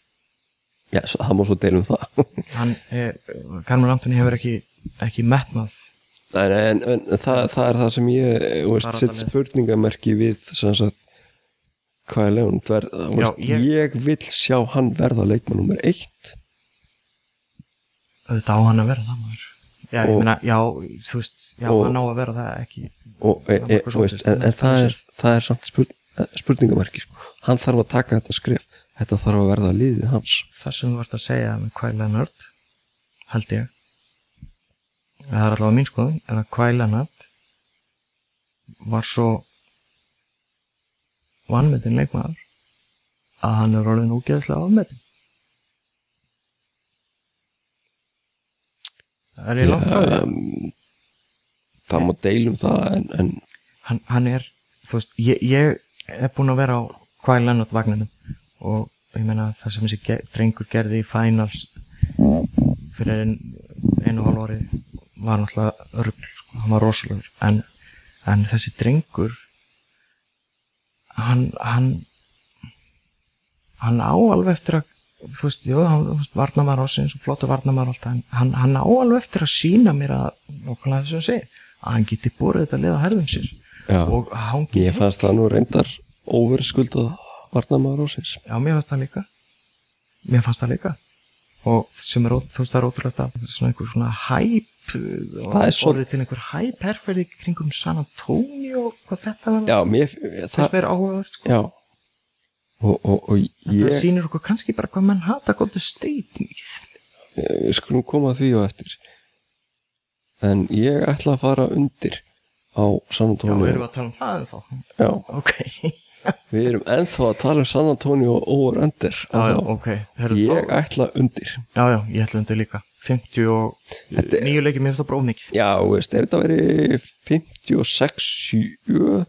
Já, svo, það má svo deilum það. Hann er, Carmel Anthony hefur ekki ekki metnað Nei, en, en það, það er það sem ég sett spurningamerki við sem sagt hvað er Leon verð, þú Já, veist, ég- ég... vil sjá hann verða leikmann nummer eitt. Auðvitað á hann að vera það maður. Já, ég Og- meina, já, þú veist já, og- hann á að vera það ekki. Og, e, e, veist, en, en það, er, það er samt spurn, spurningamerki sko. hann þarf að taka þetta skrif þetta þarf að verða liðið hans. Það sem þú vart að segja með Kyle Leonard held ég það er allavega mín skoðun en að Leonard var svo vannmetinn leikmaður að hann er orðin úgeðslega afmetinn það er ég langt á því. um, það má deilum það en, en hann, hann er þú veist, ég, ég er búinn að vera á Kyle Leonard vagninum og ég meina það sem þessi drengur gerði í finals fyrir ein, einu hálf ári var náttúrulega örgl, sko, hann var rosalegur. En, en þessi drengur hann hann hann á alveg eftir að þú veist, jú, hann þú veist, varnamar ásins og flottu varnamar alltaf en hann, hann á alveg eftir að sína mér að nokkulega þess að segja að hann geti borið þetta lið á herðum sér. Já, og hann geti ég fannst það nú reyndar overskuldað varnamaður ásins já, mér fannst það líka. Mér fannst það líka. Og sem er, þú veist, það er ótrúlega að svona einhver svona hæp Það er svo- til einhver hæp herferði kringum San Antonio hvað þetta var? Já, mér, það, verið áhugavert sko. já. Og, og, og það ég sýnir okkur kannski bara hvað menn hata Golden State mikið við skulum koma því á eftir. En ég ætla að fara undir á San já, Antonio. við erum að tala um það en þá Já, ok, við erum ennþá að tala um San Antonio over under já, já, ok. Ég ætla undir. Já, já, ég ætla undir líka 50 og Þetta er- nýju leikir mér finnst það bróð mikið. Já, veist, ef þetta veri 56 7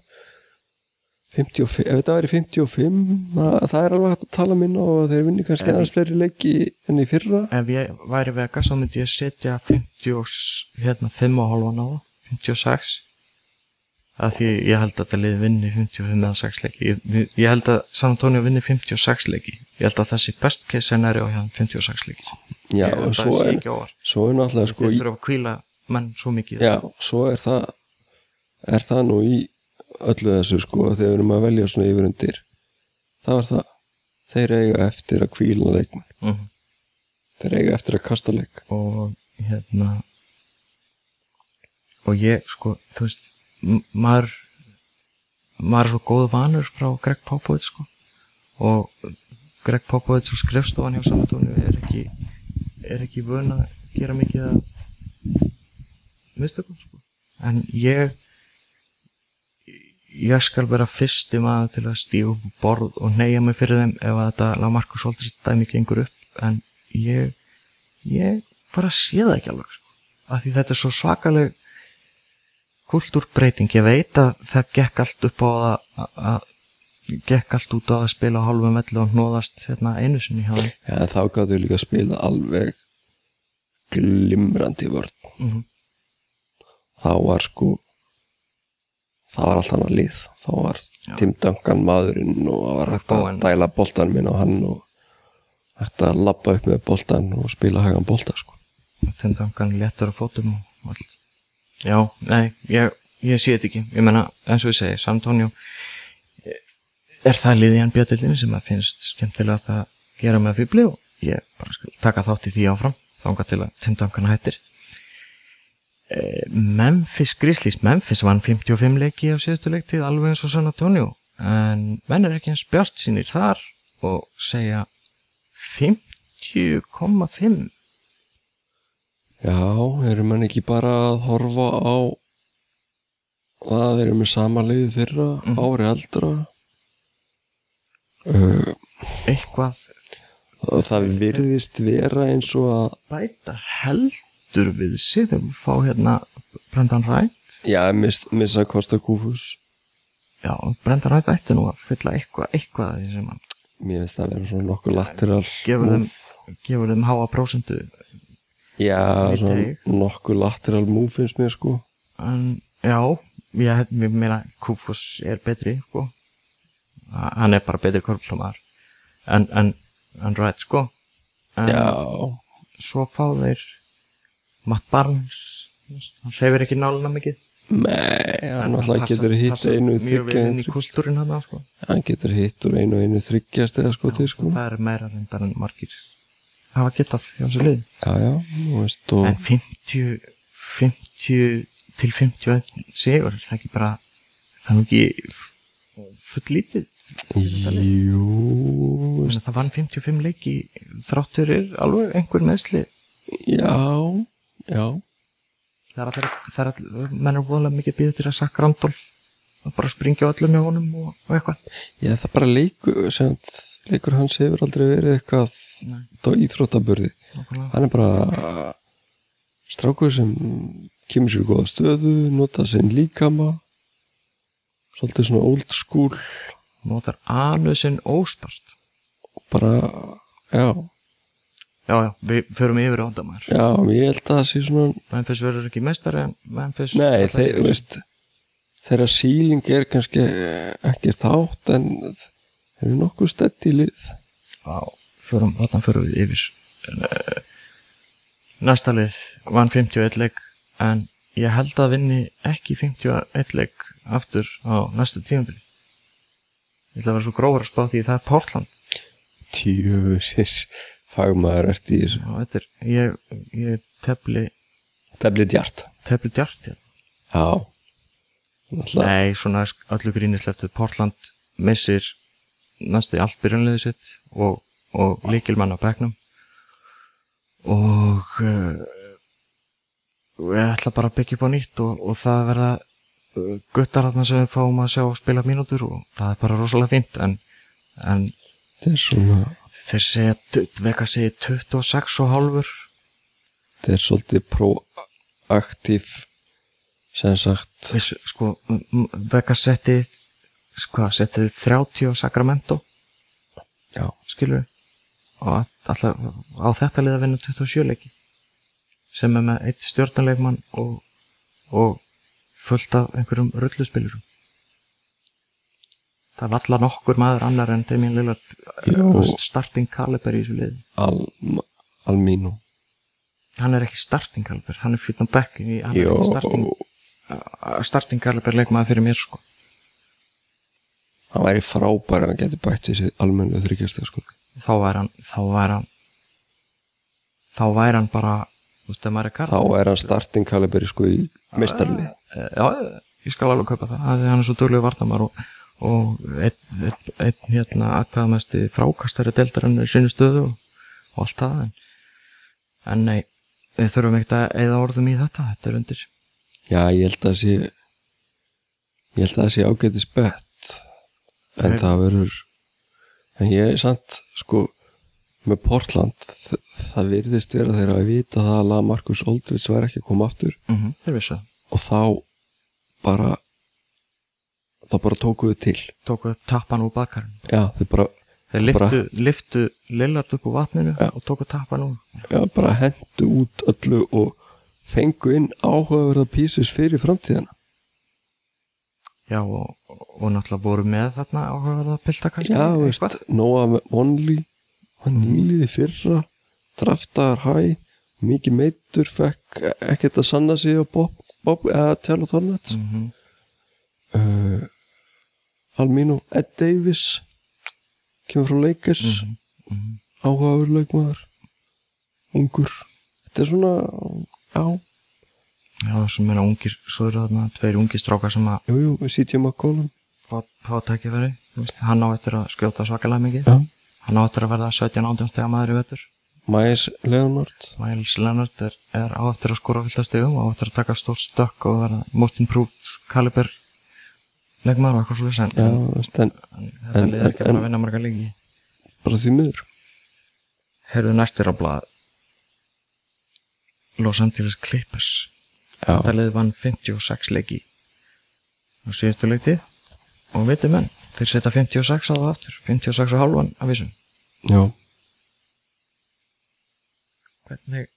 55, ef þetta væri 55 það, er alveg hægt að tala minna og þeir vinni kannski aðeins fleiri leiki enn í fyrra. Ef ég væri Vegas þá myndi ég setja 50 og s- hérna 5 og halvan á það 56 að því ég held að þetta lið vinni 55 eða 6 leiki. Ég, ég held að San Antonio vinni 56 leiki. Ég held að þessi best case scenario þeim 56 leiki já, ég, og svo er, svo er náttúrulega sko þeir í, þurfa að kvíla menn svo mikið. Já, svo er það er það nú í öllu þessu sko þegar við erum að velja svona yfir undir það var það þeir eiga eftir að kvíla leikmenn. Mhm. þeir eiga eftir að kasta leik. Og hérna og ég sko þú veist maður maður er svo góð vanur frá Greg Popovich sko. Og Greg Popovich og skrifstofan hjá Samtónu er ekki er ekki vön að gera mikið að mistökum sko. En ég ég skal vera fyrsti maður til að stífa upp borð og neyja mig fyrir þeim ef að þetta Lamarcus Aldrich dæmi gengur upp. En ég ég bara sé það ekki alveg sko. af því þetta er svo svakaleg kultúrbreyting. Ég veit að það gekk allt upp á að, að, að gekk allt út á að spila hálfum velli og hnóðast hérna einu sinni hjá þeim Já, þá gáttu líka að spila alveg glimrandi vörn. Mhm. Þá var sko, það var allt annað lið. Þá var Duncan maðurinn og það var hægt að Bowen. dæla boltan minn á hann og hægt að labba upp með boltan og spila hægan bolta sko. tindangan léttur á fótum og allt já, nei, ég, ég sé þetta ekki ég menna, eins og ég segi, Samtónjó er það liði hann bjöldilinu sem að finnst skemmtilegast að gera með fýbli og ég bara skal taka þátt í því áfram þánga til að tindangan hættir. Eh, Memphis Grizzlies. Memphis vann 55 leiki á síðustu leiktíð alveg eins og San Antonio en menn er ekki eins bjart sínir þar og segja 50,5 Já, eru mann ekki bara að horfa á að þeir eru með sama liði fyrra, Mhm. ári eldra uh, eitthvað. það virðist vera eins og að bæta heldur við sig þegar við fá hérna Brendan Rætt já, miss, missa Kosta Kúfus já, Brendan Rætt ætti nú að fylla eitthvað eitthvað af því sem hann mér finnst það vera svona nokkuð lateral gefur þeim, gefur þeim háa prósentu. Já, svona nokkuð lateral move finnst mér sko. En já, ég meina Kufus er betri sko. Hann er bara betri korflumar en, en, en Rætt sko. En já, svo fá þeir Matt Barnes. Hann hreyfir ekki náluna mikið. Nei, hann alltaf getur hitt einu mjög vel inn í þryggja kultúrin hann sko. hann getur hitt úr einu einu þryggjast eða sko til sko það er meira reyndar en margir hafa getað hjá þessu lið já, já, þú veist og en 50 50 til 51 sigur það er ekki bara það er nú ekki full lítið jú, veist, það vann 55 leiki þráttur er alveg einhver meðsli já já, það er að það er að menn er voðalega mikið býðið til að sakka Randolf og bara springja á öllum hjá honum og, og eitthvað. Já, það bara leikur sem, leikur hans hefur aldrei verið eitthvað íþróttaburði. Hann er bara strákur sem kemur sér í góða stöðu nota sinn líkama svolítið svona old school notar anu sinn óspart. Bara, já, já já, við förum yfir á þetta maður já, ég held að það sé svona Memphis verður ekki mestari en Memphis nei, þeir, ekki- veist þeirra síling er kannski ekki þátt en þeir eru nokkuð stedd í lið. Já, förum, þarna förum við yfir Eh, Næsta lið vann 51 leik en ég held að vinni ekki 51 leik aftur á næstu tímabili Ég ætla að vera svo grófur að spá því það er Portland. Tjöfisins fagmaður eftir í þessu. Já, þetta er, ég, ég tefli blir djart. tefli djart hérna. já. Náttúrulega, Nei, svona öllu grínisleftu Portland missir næstu allt byrjunliðið sitt og, og líkilmann á bekknum. Og uh, ég ætla bara að byggja upp á nýtt og, og það verða guttar þarna sem við fáum að sjá spila mínútur og það er bara rosalega fínt en, en svona þeir segja, Vega segir 26 og hálfur. Þetta er svolítið proaktiv sem sagt. Viss, sko, m- m- Vega setti hvað, setið 30 á Sacramento. Já, skilur og alltaf á þetta lið að vinna 27 leiki sem er með eitt stjórnuleikmann og, og fullt af einhverjum rulluspilurum það var allar nokkur maður annar en Damien Lillard starting caliber í þessu lið al, Almínu hann er ekki starting caliber, hann er fyrir í, hann er ekki starting, uh, starting caliber leikmaður fyrir mér sko. Hann væri frábær að hann geti bætt þessi almennu þryggjast sko. þá væri hann þá væri hann þá væri hann bara er þá er hann starting kaliberi sko í meistarli Eh, já, ég skal alveg kaupa það. Af því að hann er svo duglega vartamar og, og einn ein, ein, hérna aðkvæðamesti frákastari deltarinn í sinni stöðu og, og allt það en, en nei, við þurfum ekkert að eða orðum í þetta, þetta er undir. Já, ég held að sé ég held að það sé ágætis bett en það verður en ég er samt sko með Portland það virðist vera þeirra að vita það að laga Markus Oldrich var ekki að koma aftur mm -hmm. þeir og þá bara þá bara tókuðu til tóku tappan úr bakarinn já, þau bara, þeir liftu, liftu Lillard upp úr vatninu Já. og tóku tappan úr já, bara hendu út öllu og fengu inn áhugaverða pieces fyrir framtíðana já og, og náttúrulega voru með þarna áhugaverða pilta kannski já, veist, eitthvað. Noah Hann nýliði fyrra draftaðar hæ mikið meittur, fekk ekkert að sanna sig á Bob, Bob eða Tjálf Hornets Mhm. uh, Almínu Ed Davis kemur frá Lakers Mhm. Mhm. áhugaður leikmaður ungur þetta er svona já, já, sem meina ungir, svo eru þarna tveir ungir strákar sem að jú, jú, CJ McCollum fá, fá tækifæri Þú veist, hann á eftir að skjóta svakalega mikið já. Hann á eftir að verða 17-18 stega maður í vetur. Miles Leonard. Miles Leonard er, er á eftir að skora fylgta stegum og á eftir að taka stórt stökk og verða most improved caliber leikmaður og eitthvað svolítið en, en, en þetta liður ekki að en- að vinna marga leiki. Bara því miður. Herðu næstir á blað. Los Angeles Clippers. Já, þetta liður vann 56 leiki á síðustu leikti og veitum menn, þeir setja 56 á það aftur. 56 og halvan af þessum já, hvernig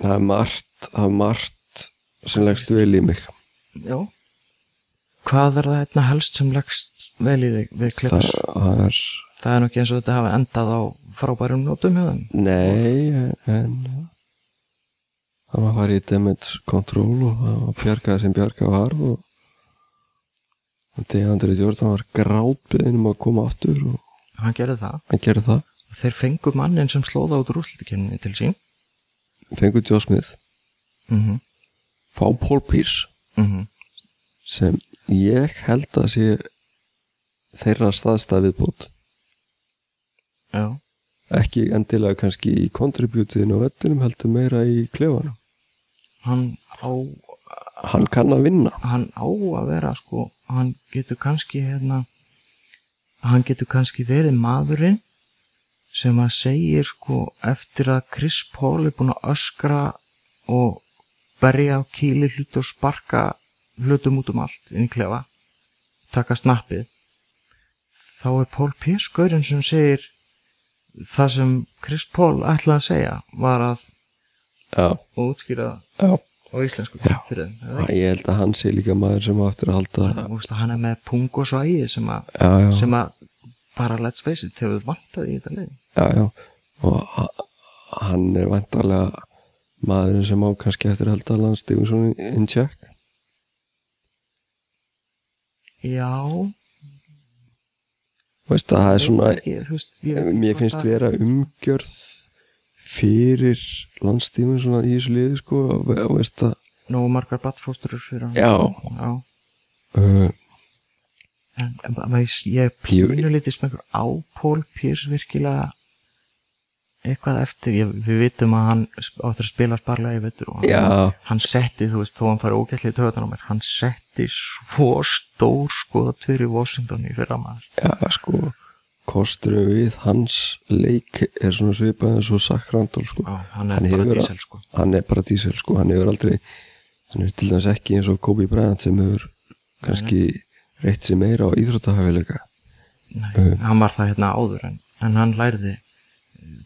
það er margt það er margt sem leggst vel í mig. Já. Hvað er það einna helst sem leggst vel í þig við klippis? það er Það, er nú ekki eins og þetta hafa endað á frábærum nótum hjá þeim. Nei, en það var að fara í damage control og það var bjargaði sem bjarga var og Deandre Jordan var grátbyðin um að koma aftur og Hann gerði það. hann gerði það. Þeir fengu mannin sem slóða út rúslitikenninu til sín. Fengur Joe Smith. Mm -hmm. fá Paul Pierce. Mm sem ég held að sé þeirra staðstað viðbót. Já. Ekki endilega kannski í kontributiðin á vettunum heldur meira í klefanum. Hann á hann kann að vinna. Hann á að vera sko Hann getur kannski hérna Hann getur kannski verið maðurinn sem að segir sko eftir að Chris Paul er búin að öskra og berja á kýli hluti og sparka hlutum út um allt inn í klefa taka snappið þá er Paul Pierce gaurinn sem segir það sem Chris Paul ætlaði að segja var að já, og útskýra já. Á íslensku fyrir ég held að hann sé líka maður sem á eftir að halda Þú veist að hann er með pung og svægi sem að, já, já, sem að bara let's face it hefur vantað í þetta leið já, já. og ha- hann er vantarlega maðurinn sem á kannski eftir að halda Lance Stevenson in check já veist að það er svona veist, ég, mér finnst vera umgjörð fyrir Lance Stevenson í þessu liði sko og ve- og veist að nógu margar batfósturur fyrir hann Já. já. uh, En, en, en ég, ég pínu lítið smengur á Pól Pírs virkilega eitthvað eftir, ég, við vitum að hann áttur að spila sparlega í vettur og hann, hann setti, þú veist, þó hann fari ógætlið töðan á mér, hann setti svo stór skoðat fyrir Washington í fyrra maður. já sko kosturum við hans leik er svona svipað eins og Zach Randall sko Já, hann er Hann bara hefur- dísel sko. hann er bara dísel sko, hann hefur aldrei hann er til dæmis ekki eins og Kobe Bryant sem hefur kannski reitt sér meira á íþróttahafileika Mm. hann var það hérna áður en, en hann lærði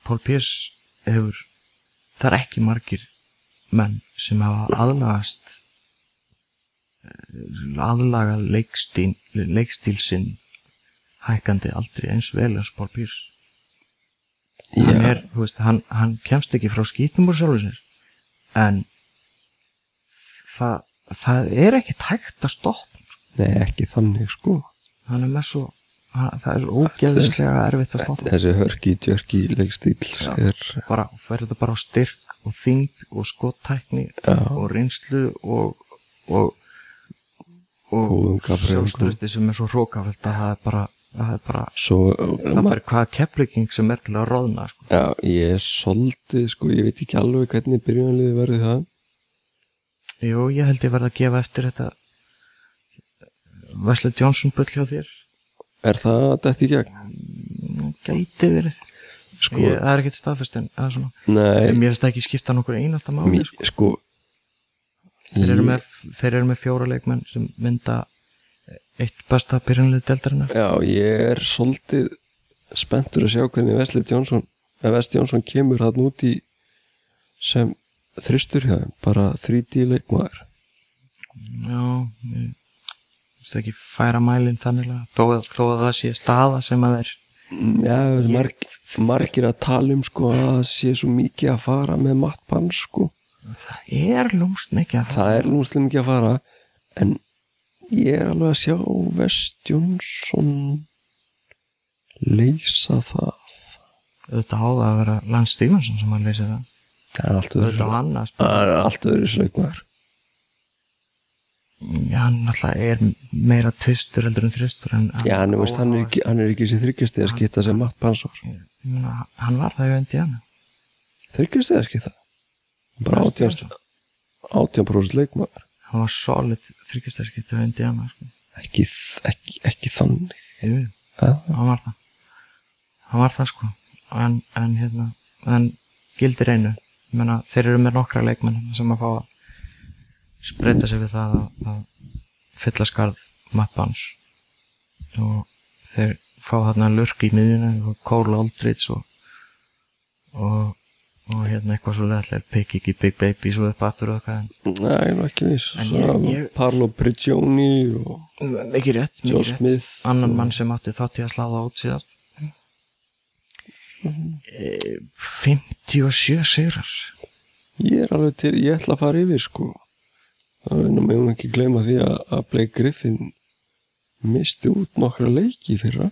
Paul Pierce hefur það er ekki margir menn sem hafa aðlagast eh, aðlagað leikstíl, leikstíl sinn hækkandi aldrei eins vel eins Paul Pierce. Hann er, þú veist, hann, hann kemst ekki frá skítum úr sjálfur sér. En það, það er ekki tækt að stoppa nei ekki þannig sko. Hann er með svo hann, það er ógeðislega erfitt að stoppa þessi hörki djörki leikstíl Já. er bara verður það bara á styrk og þyngd og skottækni og reynslu og og, og sjálfströsti sem er svo hrókaföld að það er bara það er bara, svo það er bara hvaða keflíking sem er til að roðna sko. já, ég er soldið sko, ég veit ekki alveg hvernig byrjunarliði verði það jú, ég held ég verð að gefa eftir þetta Wesley Johnson bull hjá þér er það dætt í gegn? Gæti verið sko, ég, það er ekkert staðfest en er mér finnst það ekki skipta nokkur einasta máli sko. sko þeir, eru ég- með, þeir eru með fjóra leikmenn sem mynda eitt besta byrjunlið deltarinnar Já, ég er svolítið spenntur að sjá hvernig Wesley Johnson eða West Johnson kemur hann út í sem þristur hjá þeim, bara 3D leikmaður Já, ég finnst ekki færa mælinn þannig að þó, þó að það sé staða sem að þeir Já, Ég- marg, margir að tala um sko að það sé svo mikið að fara með mattpann sko, það er lúmst mikið að það er slim ekki að fara en ég er alveg að sjá West Johnson leysa það. Auðvitað á það að vera Lance Stevenson sem að leysa það. Það er allt öðru hann er leikmaður Já, hann alltaf er meira tvistur heldur en þristur en Já, hann, veist, hann, er ekki, hann er ekki þessi skita sem mattpanns var Ég meina, hann var það í Indiana. Þryggjastið að skita bara West átján Johnson. átján leikmaður hann var solid þryggjastarskipt í Indiana sko. ekki, ekki, ekki þannig. Ég veit. hann var það. Hann var það sko. En, en hérna en gildir einu. Ég meina, þeir eru með nokkra leikmenn sem að fá að spreita sig við það að, að fylla skarð mappans og þeir fá þarna lurk í miðjuna og Cole Aldridge og, og, og hérna eitthvað svo leðlega pikk ekki Big Baby svo upp aftur og eitthvað. Nei, nú ekki viss. Parlo Prigioni og ekki rétt, mikið rétt. Annan mann sem átti þátt í að slá það út síðast. E, 57 sigrar. Ég er alveg til, ég ætla að fara yfir sko. Það er nú með hún ekki gleyma því að, Blake Griffin misti út nokkra leiki fyrra.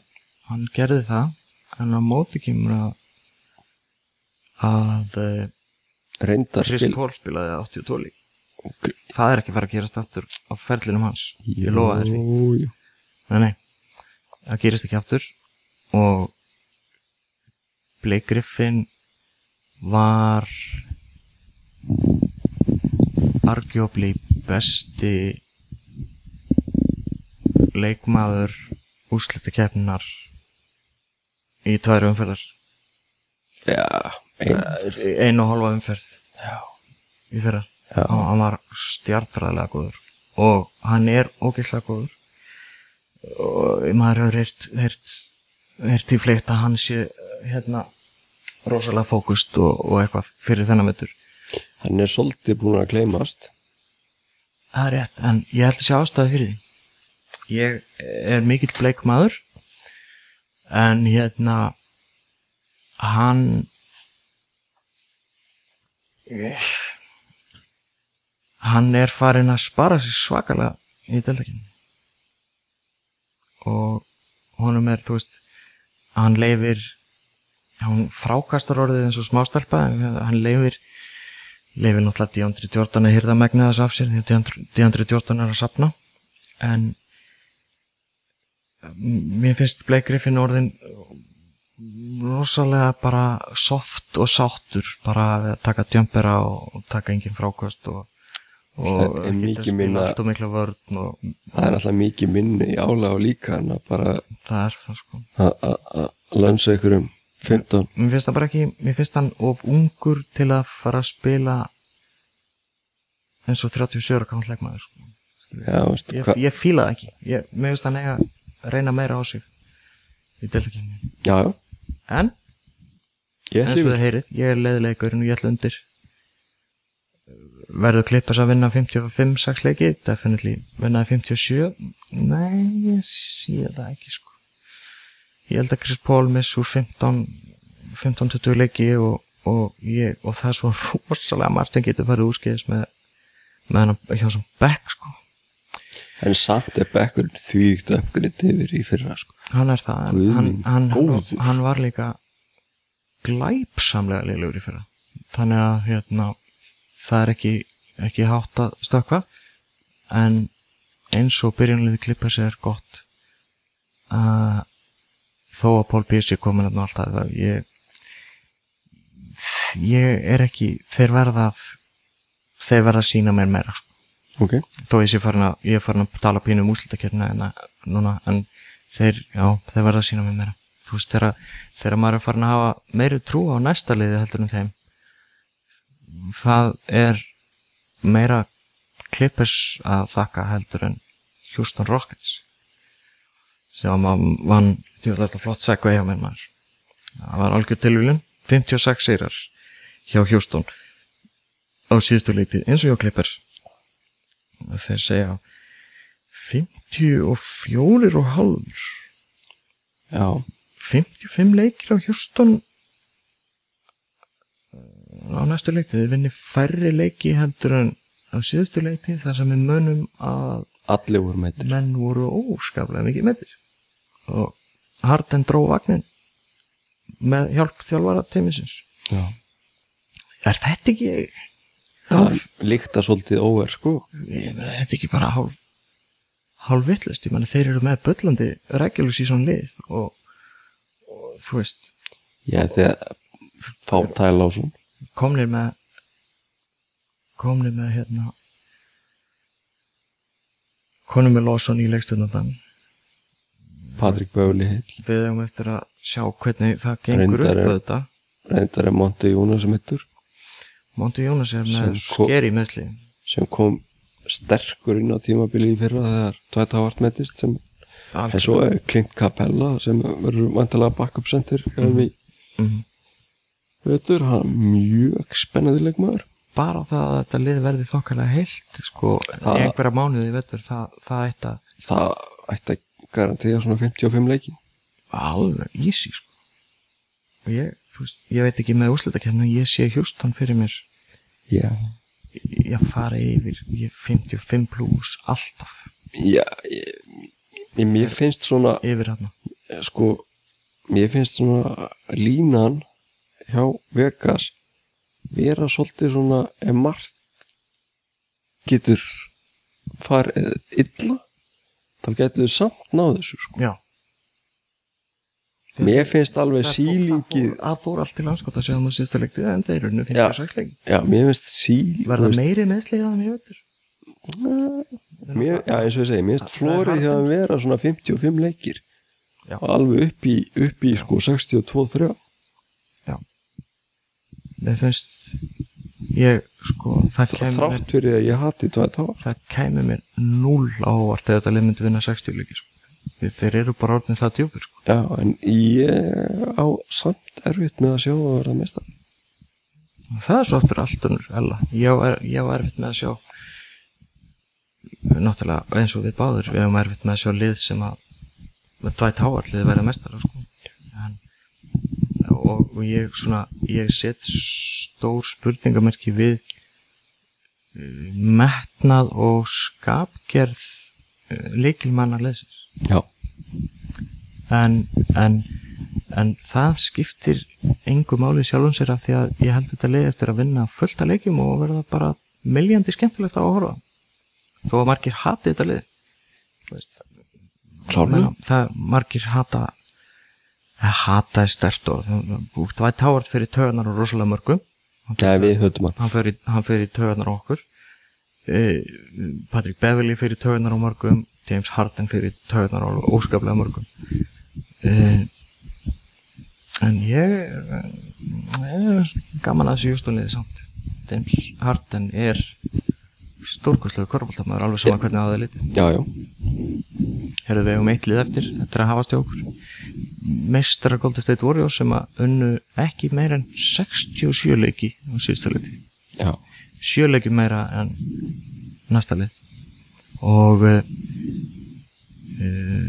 Hann gerði það en á móti kemur að að eh, Chris spil Paul spilaði 82 lík Ok. það er ekki fara að gerast aftur á ferlinum hans. Ég lofa þér því. Nei, nei, það gerist ekki aftur. Og Blake Griffin var arguably besti leikmaður úrslitakeppnar í tvær umferðar. Já, einu og hálfa umferð. Já, í fyrra. Já. hann, var stjartfræðilega góður. Og hann er ógeðslega góður. Og maður hefur heyrt, heyrt, heyrt í fleikt að hann sé hérna rosalega fókust og, og eitthvað fyrir þennan vettur Hann er svolítið búin að gleymast. Það er rétt, en ég held að sé ástæði fyrir því. Ég er mikill bleik maður en hérna hann hann er farin að spara sér svakalega í deltakinu og honum er, þú veist hann leifir hann frákastar orðið eins og smástelpa en hann leifir leifir náttúrulega Deandre Jordan að hýrða megna þess af sér því að Deandre- Deandre Jordan er að sapna en mér finnst Blake Griffin orðin rosalega bara soft og sáttur bara að taka djömpera og, taka engin frákost og, og Það minna- allt og mikla vörn og Það er alltaf mikið minni í álega og líka en að bara það það sko. að- að lansa ykkur um 15 mér finnst það bara ekki, mér finnst hann of ungur til að fara að spila eins og 37 ára kannan leikmaður sko. Já, veist, ég, ég fíla það ekki. Ég, mér finnst hann eiga að reyna meira á sig í deltakefni já, já, en? Eins og það heyrið, ég er leiðileikurinn og ég ætla undir. Verður klippast að vinna 55-6 leiki? Definitely. Vinnaði 57 nei, ég sé það ekki sko. Ég held að Chris Paul miss úr 15 15-20 leiki og, og, ég, og það er svo rosalega margt sem getur farið úrskeiðis með, með hann hjá sem back sko En samt er bekkur þvígt uppgriðt yfir í fyrra sko. hann er það, en hann, hann, hann, hann var líka glæpsamlega liðlegur í fyrra. Þannig að hérna, það er ekki, ekki hátt að stökkva en eins og byrjunliði klippa sér gott að þó að Pierce er komin að alltaf ég ég er ekki þeir verða þeir verða að sína mér meira sko Ok, þó ég sé farin að, ég er farin að tala pínu um úslitakernina en að, núna, en þeir, já, þeir verða að sína mér meira. Þú veist, þegar, maður er farin að hafa meiri trú á næsta liði heldur en þeim það er meira klippers að þakka heldur en Houston Rockets sem að vann, þetta flott segva hjá mér maður. Það var algjör tilvílun 56 seirar hjá Houston á síðustu leikti eins og hjá klippers þeir segja 54 og halvur já, 55 leikir á Houston á næstu leiki þið vinni færri leiki heldur en á síðustu leiki þar sem við munum að allir voru meitir menn voru óskaplega mikið meðir og Harden dró vagnin með hjálp þjálfara teimisins Já, er þetta ekki það líkta svolítið óver sko. Ég þetta er ekki bara hálf hálf vittlust, ég meina þeir eru með bullandi regular season lið og, og þú veist Já, þegar fá tæla á svona komnir með komnir með hérna konum með Lawson í leikstundandan Patrik hill við hefum eftir að sjá hvernig það gengur Reyndar upp er- auðvitað. reyndar er Monti Jónas mittur Monty Jónas er með skeri meðsli sem kom sterkur inn á tímabili í fyrra þegar Tvætt Havart mettist sem en svo er Clint Capella sem verður vantilega backup center mm -hmm. Mhm. Veitur, hann mjög spennandi leikmaður bara það að þetta lið verði þokkarlega heilt sko, Það- einhverja mánuði vetur, það, það ætti að það ætti að garantíja svona 55 leiki alveg easy sko. og ég, veist, ég veit ekki með úrslitakefni ég sé Houston fyrir mér Já, ég fara yfir ég 55 plus alltaf. Já ég, ég, mér finnst svona yfir hann sko, mér finnst svona línan hjá Vegas vera svolítið svona ef margt getur farið illa þá getur þau samt náð þessu sko. já mér finnst alveg Það sílingið það fór, það allt til landskota sem þú síðasta leikti en þeir eru nú Já. 56 leik já, mér finnst síl verða þú veist, meiri meðsli þannig mér, já, eins og ég segi, mér finnst Það- það flórið hjá hardin. að vera svona 55 leikir Já. og alveg upp í, upp í sko 62-3 mér finnst ég sko það kemur þrátt fyrir að ég hati það kemur mér null ávart þegar þetta lið myndi vinna 60 leiki sko. Þeir- eru bara orðin það djúpur sko. Já, en ég á samt erfitt með að sjá að vera mesta. það er svo aftur allt unnur Ella. ég á er- ég á erfitt með að sjá náttúrulega eins og við báður við hefum erfitt með að sjá lið sem að Dwight Howard liði verða mestara sko. en, og, og ég svona ég set stór spurningamerki við uh, metnað og skapgerð uh, leikilmanna liðsins Já. en, en, en það skiptir engu máli sjálfum sér af því að ég held þetta leið eftir að vinna fullt að leikjum og verða bara miljandi skemmtilegt á að horfa þó að margir hati þetta veist, Klárlega. það margir hata það hata er stert og Dwight Howard fyrir töðunar og rosalega mörgum Nei, við höfum hann. hann fyrir, á okkur eh, Patrick Beverly fyrir töðunar á mörgum James Harden fyrir töðunar á óskaplega mörgum. Eh, en ég eh, ég er gaman að þessu jústunniði samt. James Harden er stórkostlegu korfbóltamæður alveg sama hvernig á það litið. Já, já, Herðu við um eitt lið eftir, þetta er að hafast hjá okkur. Meistara Golden State Warriors sem að unnu ekki meira en 67 leiki á síðustu já, sjö leiki meira en næsta lið og uh,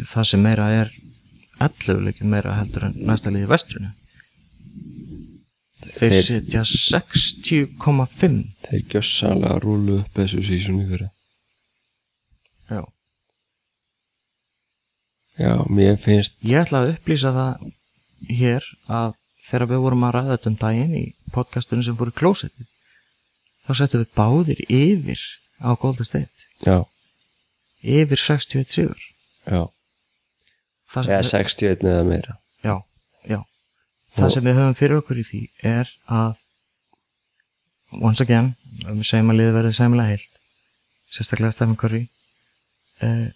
það sem meira er 11 leiki meira heldur en næsta lið í vestrinu. Þeir, Þeir- setja 60,5 þeir gjössanlega rúlu upp þessu sísunni fyrir já. já, mér finnst ég ætla að upplýsa það hér að þegar við vorum að ræða þetta um daginn í podcastunum sem fóru klósetti þá settum við báðir yfir á Golden State. Já, yfir 61 sigur. Já, Það sem eða við- 61 eða meira. Já, já. Það sem við höfum fyrir okkur í því er að once again, við segjum að liðið verið sæmilega heilt sérstaklega Stefán Curry. Eh,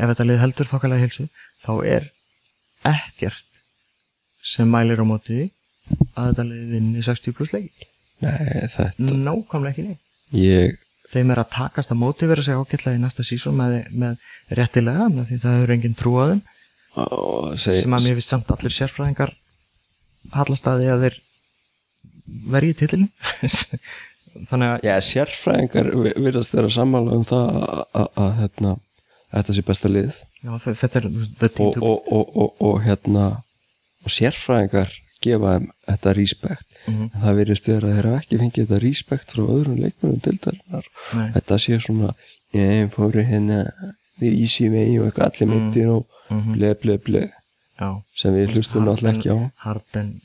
ef þetta lið heldur þokkalega heilsu þá er ekkert sem mælir á móti að þetta lið vinni 60 pluss leiki. Nei, þetta, nákvæmlega ekki neitt. Ég þeim er að takast að mótivera sig ágætlega í næsta sísón með, með réttilega með því það hefur enginn trú á þeim. Og seg, sem að mér finnst samt allir sérfræðingar hallast að því að þeir vergi titilin þannig að já, sérfræðingar vi- virðast þeirra sammála um það að- hérna þetta sé besta lið. Já, þe- þetta er og, og, og, og hérna og sérfræðingar gefa þeim þetta respekt Mhm. en það virðist vera að þeir hafa ekki fengið þetta respekt frá öðrum leikmennum dildarinnar Nei. þetta sé svona ég fóru hérna ísi vegi og eitthvað allir mittir og Mhm. ble ble ble já, sem við hlustum náttúrulega ekki á. Harden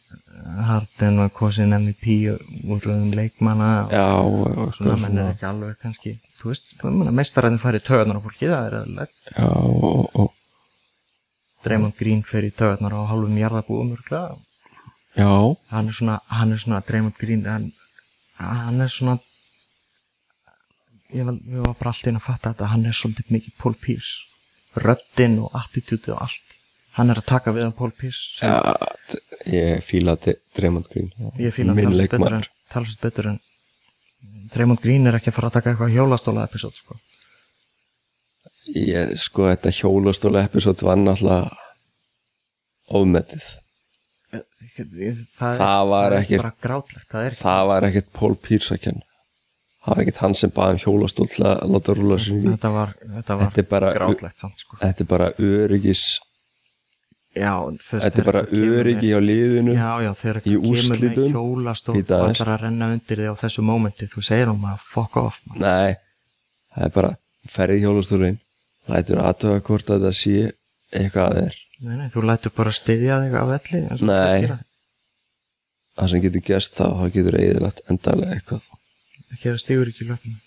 Harden var kosin MVP úr röðum leikmanna og já og og svona menn er ekki alveg kannski þú veist, mestaræðin fær í töðunar á fólki það er og, og Draymond Green fer í töðunar á hálfum jarðabúum örgulega já. Hann er svona, hann er svona Draymond Green hann, hann er svona ég var, ég var bara alltaf inn að fatta þetta hann er svolítið mikið Paul Pierce. Röddinn og attitútið og allt. Hann er að taka við af Paul Pierce sem Já, t- ég fíla Dremond Green ég fíla minn talsett betur en, talsett betur en Draymond Green er ekki að fara að taka eitthvað hjólastóla episode sko. ég, sko þetta hjólastóla episode var náttúrulega ofmetið það, Það var er ekkert- það er það var ekkert að kenna það var ekkert hann sem baði um hjólastól til að láta rúla sér þetta var, þetta var Þetta er bara- grátlegt samt sko. þetta er bara öryggis já, þetta er bara öryggi á liðinu Já, já, í úrslitum, hjólastól aðeins. ætlar að renna undir þig á þessu mómenti þú segir hún að fuck off man. nei, það er bara ferði hjólastólin lætur aðtöða hvort að það sé eitthvað að þeir nei, nei, þú lætur bara styðja þig af velli Nei. það það sem getur gerst þá, þá getur eðilagt endalega eitthvað ekki að stígur ekki löpum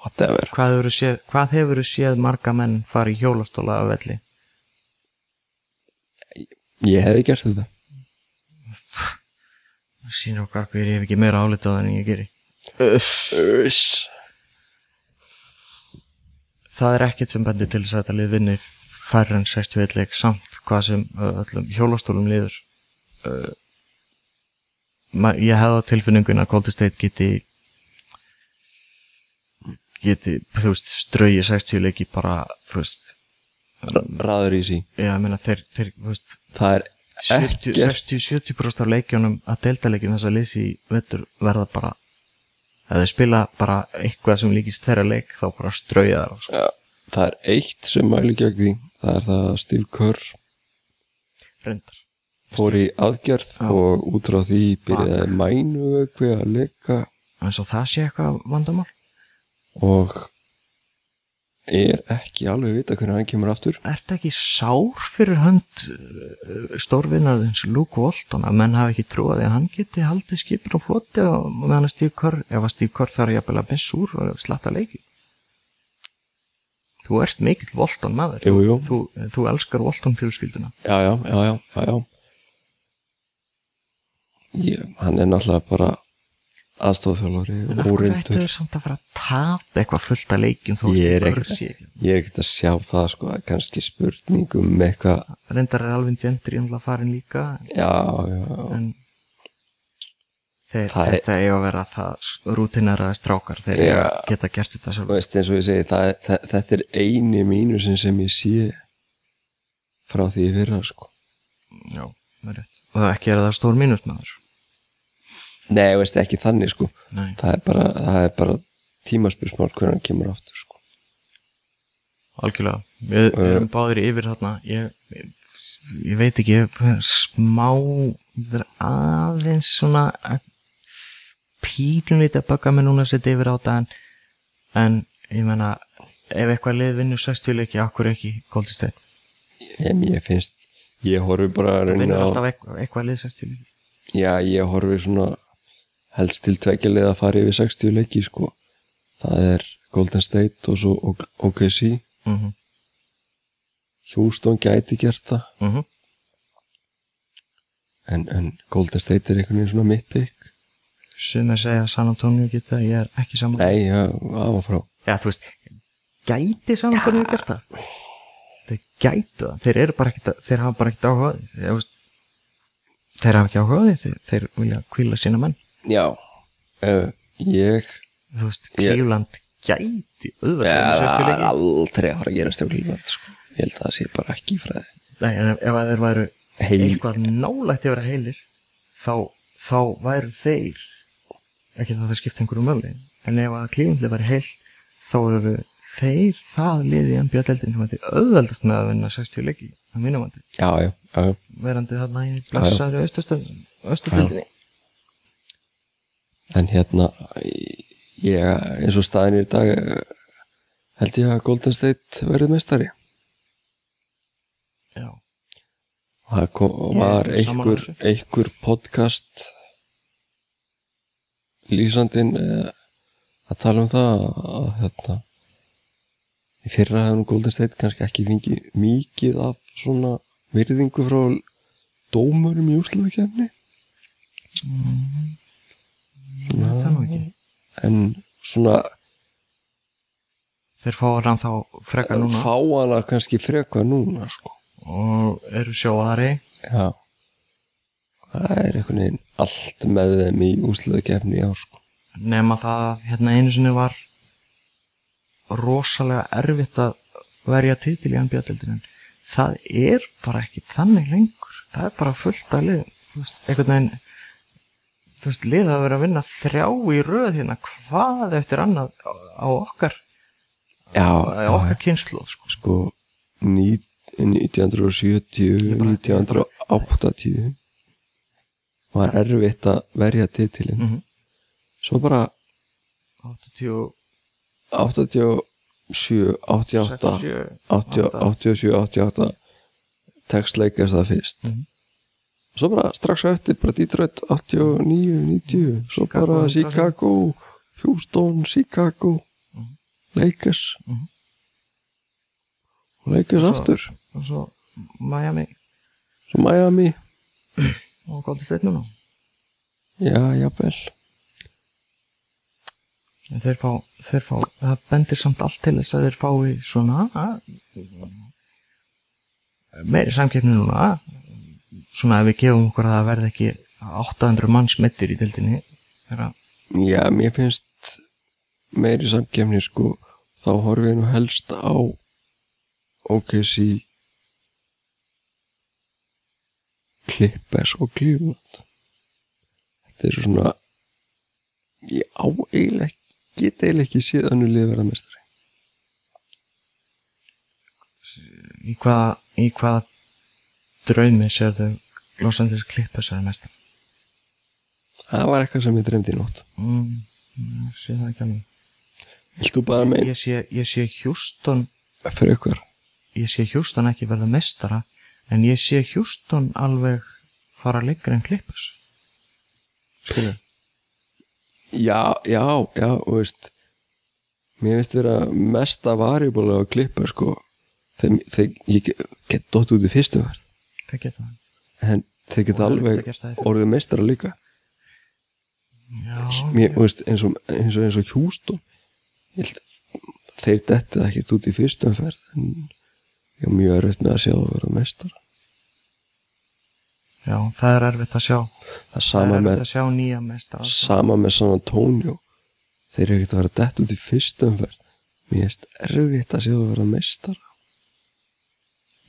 whatever hvað hefur séð, hvað hefur séð marga menn fara í hjólastóla af velli ég hefði gert þetta það sýnir okkar hvað ég hef ekki meira álitað en ég geri Uff. Uss. það er ekkert sem bendir til þess að þetta lið vinni færri en 61 leik samt hvað sem uh, öllum hjólastólum liður uh, ég hefði á tilfinningun að Golden State geti geti, þú veist, strauji 60 leiki bara, þú veist raður í sí ég meina þeir, þeir, veist það er 70, ekkert 60-70% af leikjónum að deltaleikjum þess að lýsi vettur verða bara að þeir spila bara eitthvað sem líkist þeirra leik þá bara strauja þar sko. ja, það er eitt sem mæli gegn því það er það að Steve Kerr reyndar. fór í aðgerð Já. og út frá því byrjaði mænu eitthvað að leika. Eins og það sé eitthvað vandamál. Og er ekki alveg vita hvernig hann kemur aftur. Ertu ekki sár fyrir hönd uh, stórvinnarðins Luke Walton að menn hafa ekki trúið að hann geti haldið skipin á floti og meðan að Steve Kerr ef að Steve Kerr þarf jafnvel að missa úr og slatta leiki Þú ert mikill Walton maður Jú, jú. Þú, þú elskar Walton fjölskylduna já, já, já, já, já. Ég, hann er náttúrulega bara aðstofþjálfari og reyndur þeir samt að fara að tapa eitthvað fullt af leikin þó Ég er ekkert- er að sjá það sko, það er kannski spurning um eitthvað Reyndar er alveg gentri innlega farin líka já, já, já. en þeir, Það er- þetta eiga að vera það rútinaraði strákar Já. eiga að geta gert þetta sjálf veist eins og ég segi það, er- það, þetta er eini mínusin sem ég sé frá því í fyrra sko. Já, það er rétt. Og ekki er það stór mínus maður. Nei, þú veist ekki þannig sko. Nei, það er bara, það er bara tímaspursmál hvernig hann kemur aftur sko. Algjörlega. Við Uh, erum báðir yfir þarna. Ég, ég, ég veit ekki ég, smá er aðeins svona pílun lítið að baka mig núna að setja yfir á þetta en, ég menna ef eitthvað lið vinnur 60 leiki okkur ekki Golden State? Ég, finnst, ég horfi bara að það reyna vinnur á alltaf eitthvað, eitthvað lið 60 leiki Já, ég horfi svona helst til tveggjalið að fara yfir 60 leiki sko. Það er Golden State og svo OKC mm -hmm. Houston gæti gert það. Mm -hmm. en, en Golden State er einhvern veginn svona mitt pick sem er segja að San Antonio geta ég er ekki saman Nei, já, af og frá. Já, þú veist, gæti San Antonio gert það? Þeir gætu það, þeir eru bara ekkert, þeir hafa bara ekkert áhugaði, þeir, veist, þeir hafa ekki áhugaði, þeir, þeir vilja kvíla sína menn. Já, uh, ég Þú veist, Cleveland gæti, ja, auðvitað, það sérstu er aldrei að fara að gera stjóklingat sko. ég held að það sé bara ekki í fræði. Nei, en ef, þeir væru Heil, eitthvað nálægt að vera heilir, þá, þá væru þeir, ekki það það skipta einhverju möli, en ef að Cleveland væri heil, þá eru þeir það liði en bjöldin sem þetta auðveldast með að vinna 60 leiki, að mínum vandi. já, já, já, verandi þarna í blessaður östustildinni en hérna ég, eins og staðin í dag held ég að Golden State verið mestari já, og það var er einhver, einhver podcast lýsandinn eh, að tala um það að hérna í fyrra hefði nú Golden State kannski ekki fengið mikið af svona virðingu frá dómurum í er nú ekki. en svona þeir fá hann þá frekar núna. Fá hana kannski frekar núna sko. og eru sjóðari já það er einhvern veginn allt með þeim í úsluðakefni í ár sko. nema það að hérna einu sinni var rosalega erfitt að verja titil í NBA-dildin en það er bara ekki þannig lengur það er bara fullt að lið veist, einhvern veginn veist, lið að vera að vinna þrjá í röð hérna, hvað eftir annað á, á okkar já, á okkar kynslu sko. sko ní- 1970 1980 var erfitt að verja titilin mm -hmm. svo bara 80 87 88 67 80 87 88 textleikast það fyrst Mhm. svo bara strax eftir bara Detroit 89 90 svo Chicago bara 100%. Chicago Houston, Chicago Mhm. Lakers Mhm. og Lakers Og aftur og svo Miami svo Miami og Golden State núna? Já, En þeir fá, þeir fá, það bendir samt allt til þess að þeir fái svona að, meiri samkeppni núna svona ef við gefum okkur að það verði ekki 800 manns mittir í dildinni þegar Já, mér finnst meiri samkefni sko þá horfum við nú helst á OKC Clippers og Cleveland þetta er svona ég á eiginlega get eiginlega ekki séð önnu lið verða mestari í hvaða, í hvaða draumi sér þau Los Angeles Clippers er mest það var eitthvað sem ég drefndi í nótt. Mm, ég sé það ekki alveg. Ég sé, ég sé Houston fyrir ykkur. Ég sé Houston ekki verða mestara en ég sé Houston alveg fara lengra en Clippers. Skilur Já, já, já, og veist. Mér finnst vera mesta variable á klippa sko. Þegar, þegar ég get- dótt út í fyrstum verð það geta það. En þeir geta Og alveg orðið meistara líka. Já, mér, þú veist, eins og, eins og, eins og Hjústón þeir dettið ekki út í fyrstum ferð en ég er mjög erfitt með að sjá það vera meistara já, það er erfitt að sjá. Það er það sama er með, erfitt að sjá nýja mest sama með San Antonio. Þeir eru ekkert að vera dett út í fyrstum fyrr mér finnst erfitt að sjá að vera meistar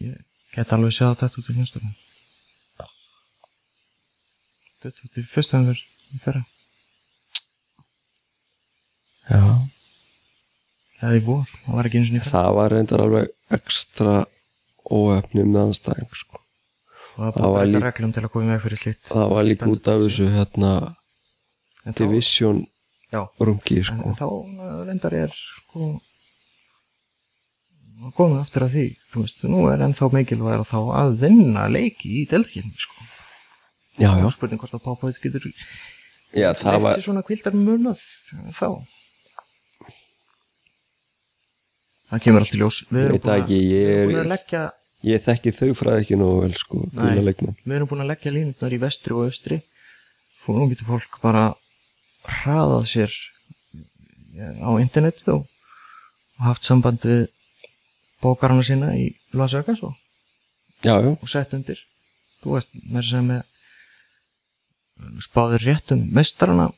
ég get alveg séð þetta út í fyrstum þetta út í fyrstum fyrr í fyrra. Já. Eða í vor, það var ekki eins og í fyrra. Það var reyndar alveg ekstra óefni með anstæðing sko. Og það var líka- reglum til að koma með fyrir slíkt. það var líka út af þessu hérna En þá- division já, rungi en, sko. en þá uh, reyndar er sko að koma aftur að því þú veist, nú er ennþá mikilvæg þá að vinna leiki í delgin sko. já, já, spurning hvort að Popovich getur já, það var eftir svona kvildar munað þá. Það kemur allt í ljós. Við að- er- erum búin að leggja ég þekki þau fræði ekki nógu vel sko, Nei. við erum búin að leggja línutnar í vestri og austri. Og nú getur fólk bara hraðað sér á internetið og, og haft samband við bókarana sína í Las Vegas og, og sett undir. Þú veist, með sem með spáður réttum mestarana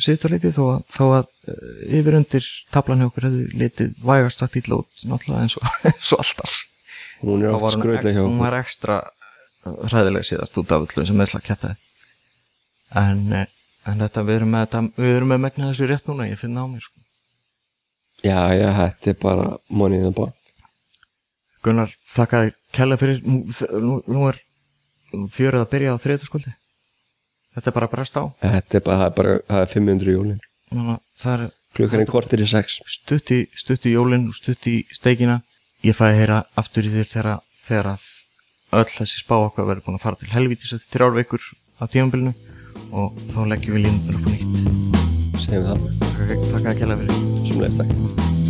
síðuleiti þó að, þó að eh, yfir undir tablan hjá okkur hefði litið vægast sagt illa út náttúrulega eins og, eins og alltaf hún er oft skröðlega hjá hún var ekstra hræðileg síðast út af öllu sem meðsla kjættaði en, eh, en þetta við erum með þetta, við erum með megna þessu rétt núna ég finna á mér sko. já, já, þetta er bara money in the bank. Gunnar, þakka þér kella fyrir. Nú, nú, er fjörið að byrja á þriðutaskvöldi þetta er bara að bresta á. Þetta er bara, það bara, það er 500 jólin. Er kortir í 6 stutt í, stutt í jólin og stutt í steikina ég fæði að heyra aftur í þér þegar, þegar að öll þessi spá okkar verður búin að fara til helvítis eftir þrjár vikur á tímabilinu og þá leggjum við línundin upp á nýtt. Segjum það, þakka að kella fyrir. Leist ekki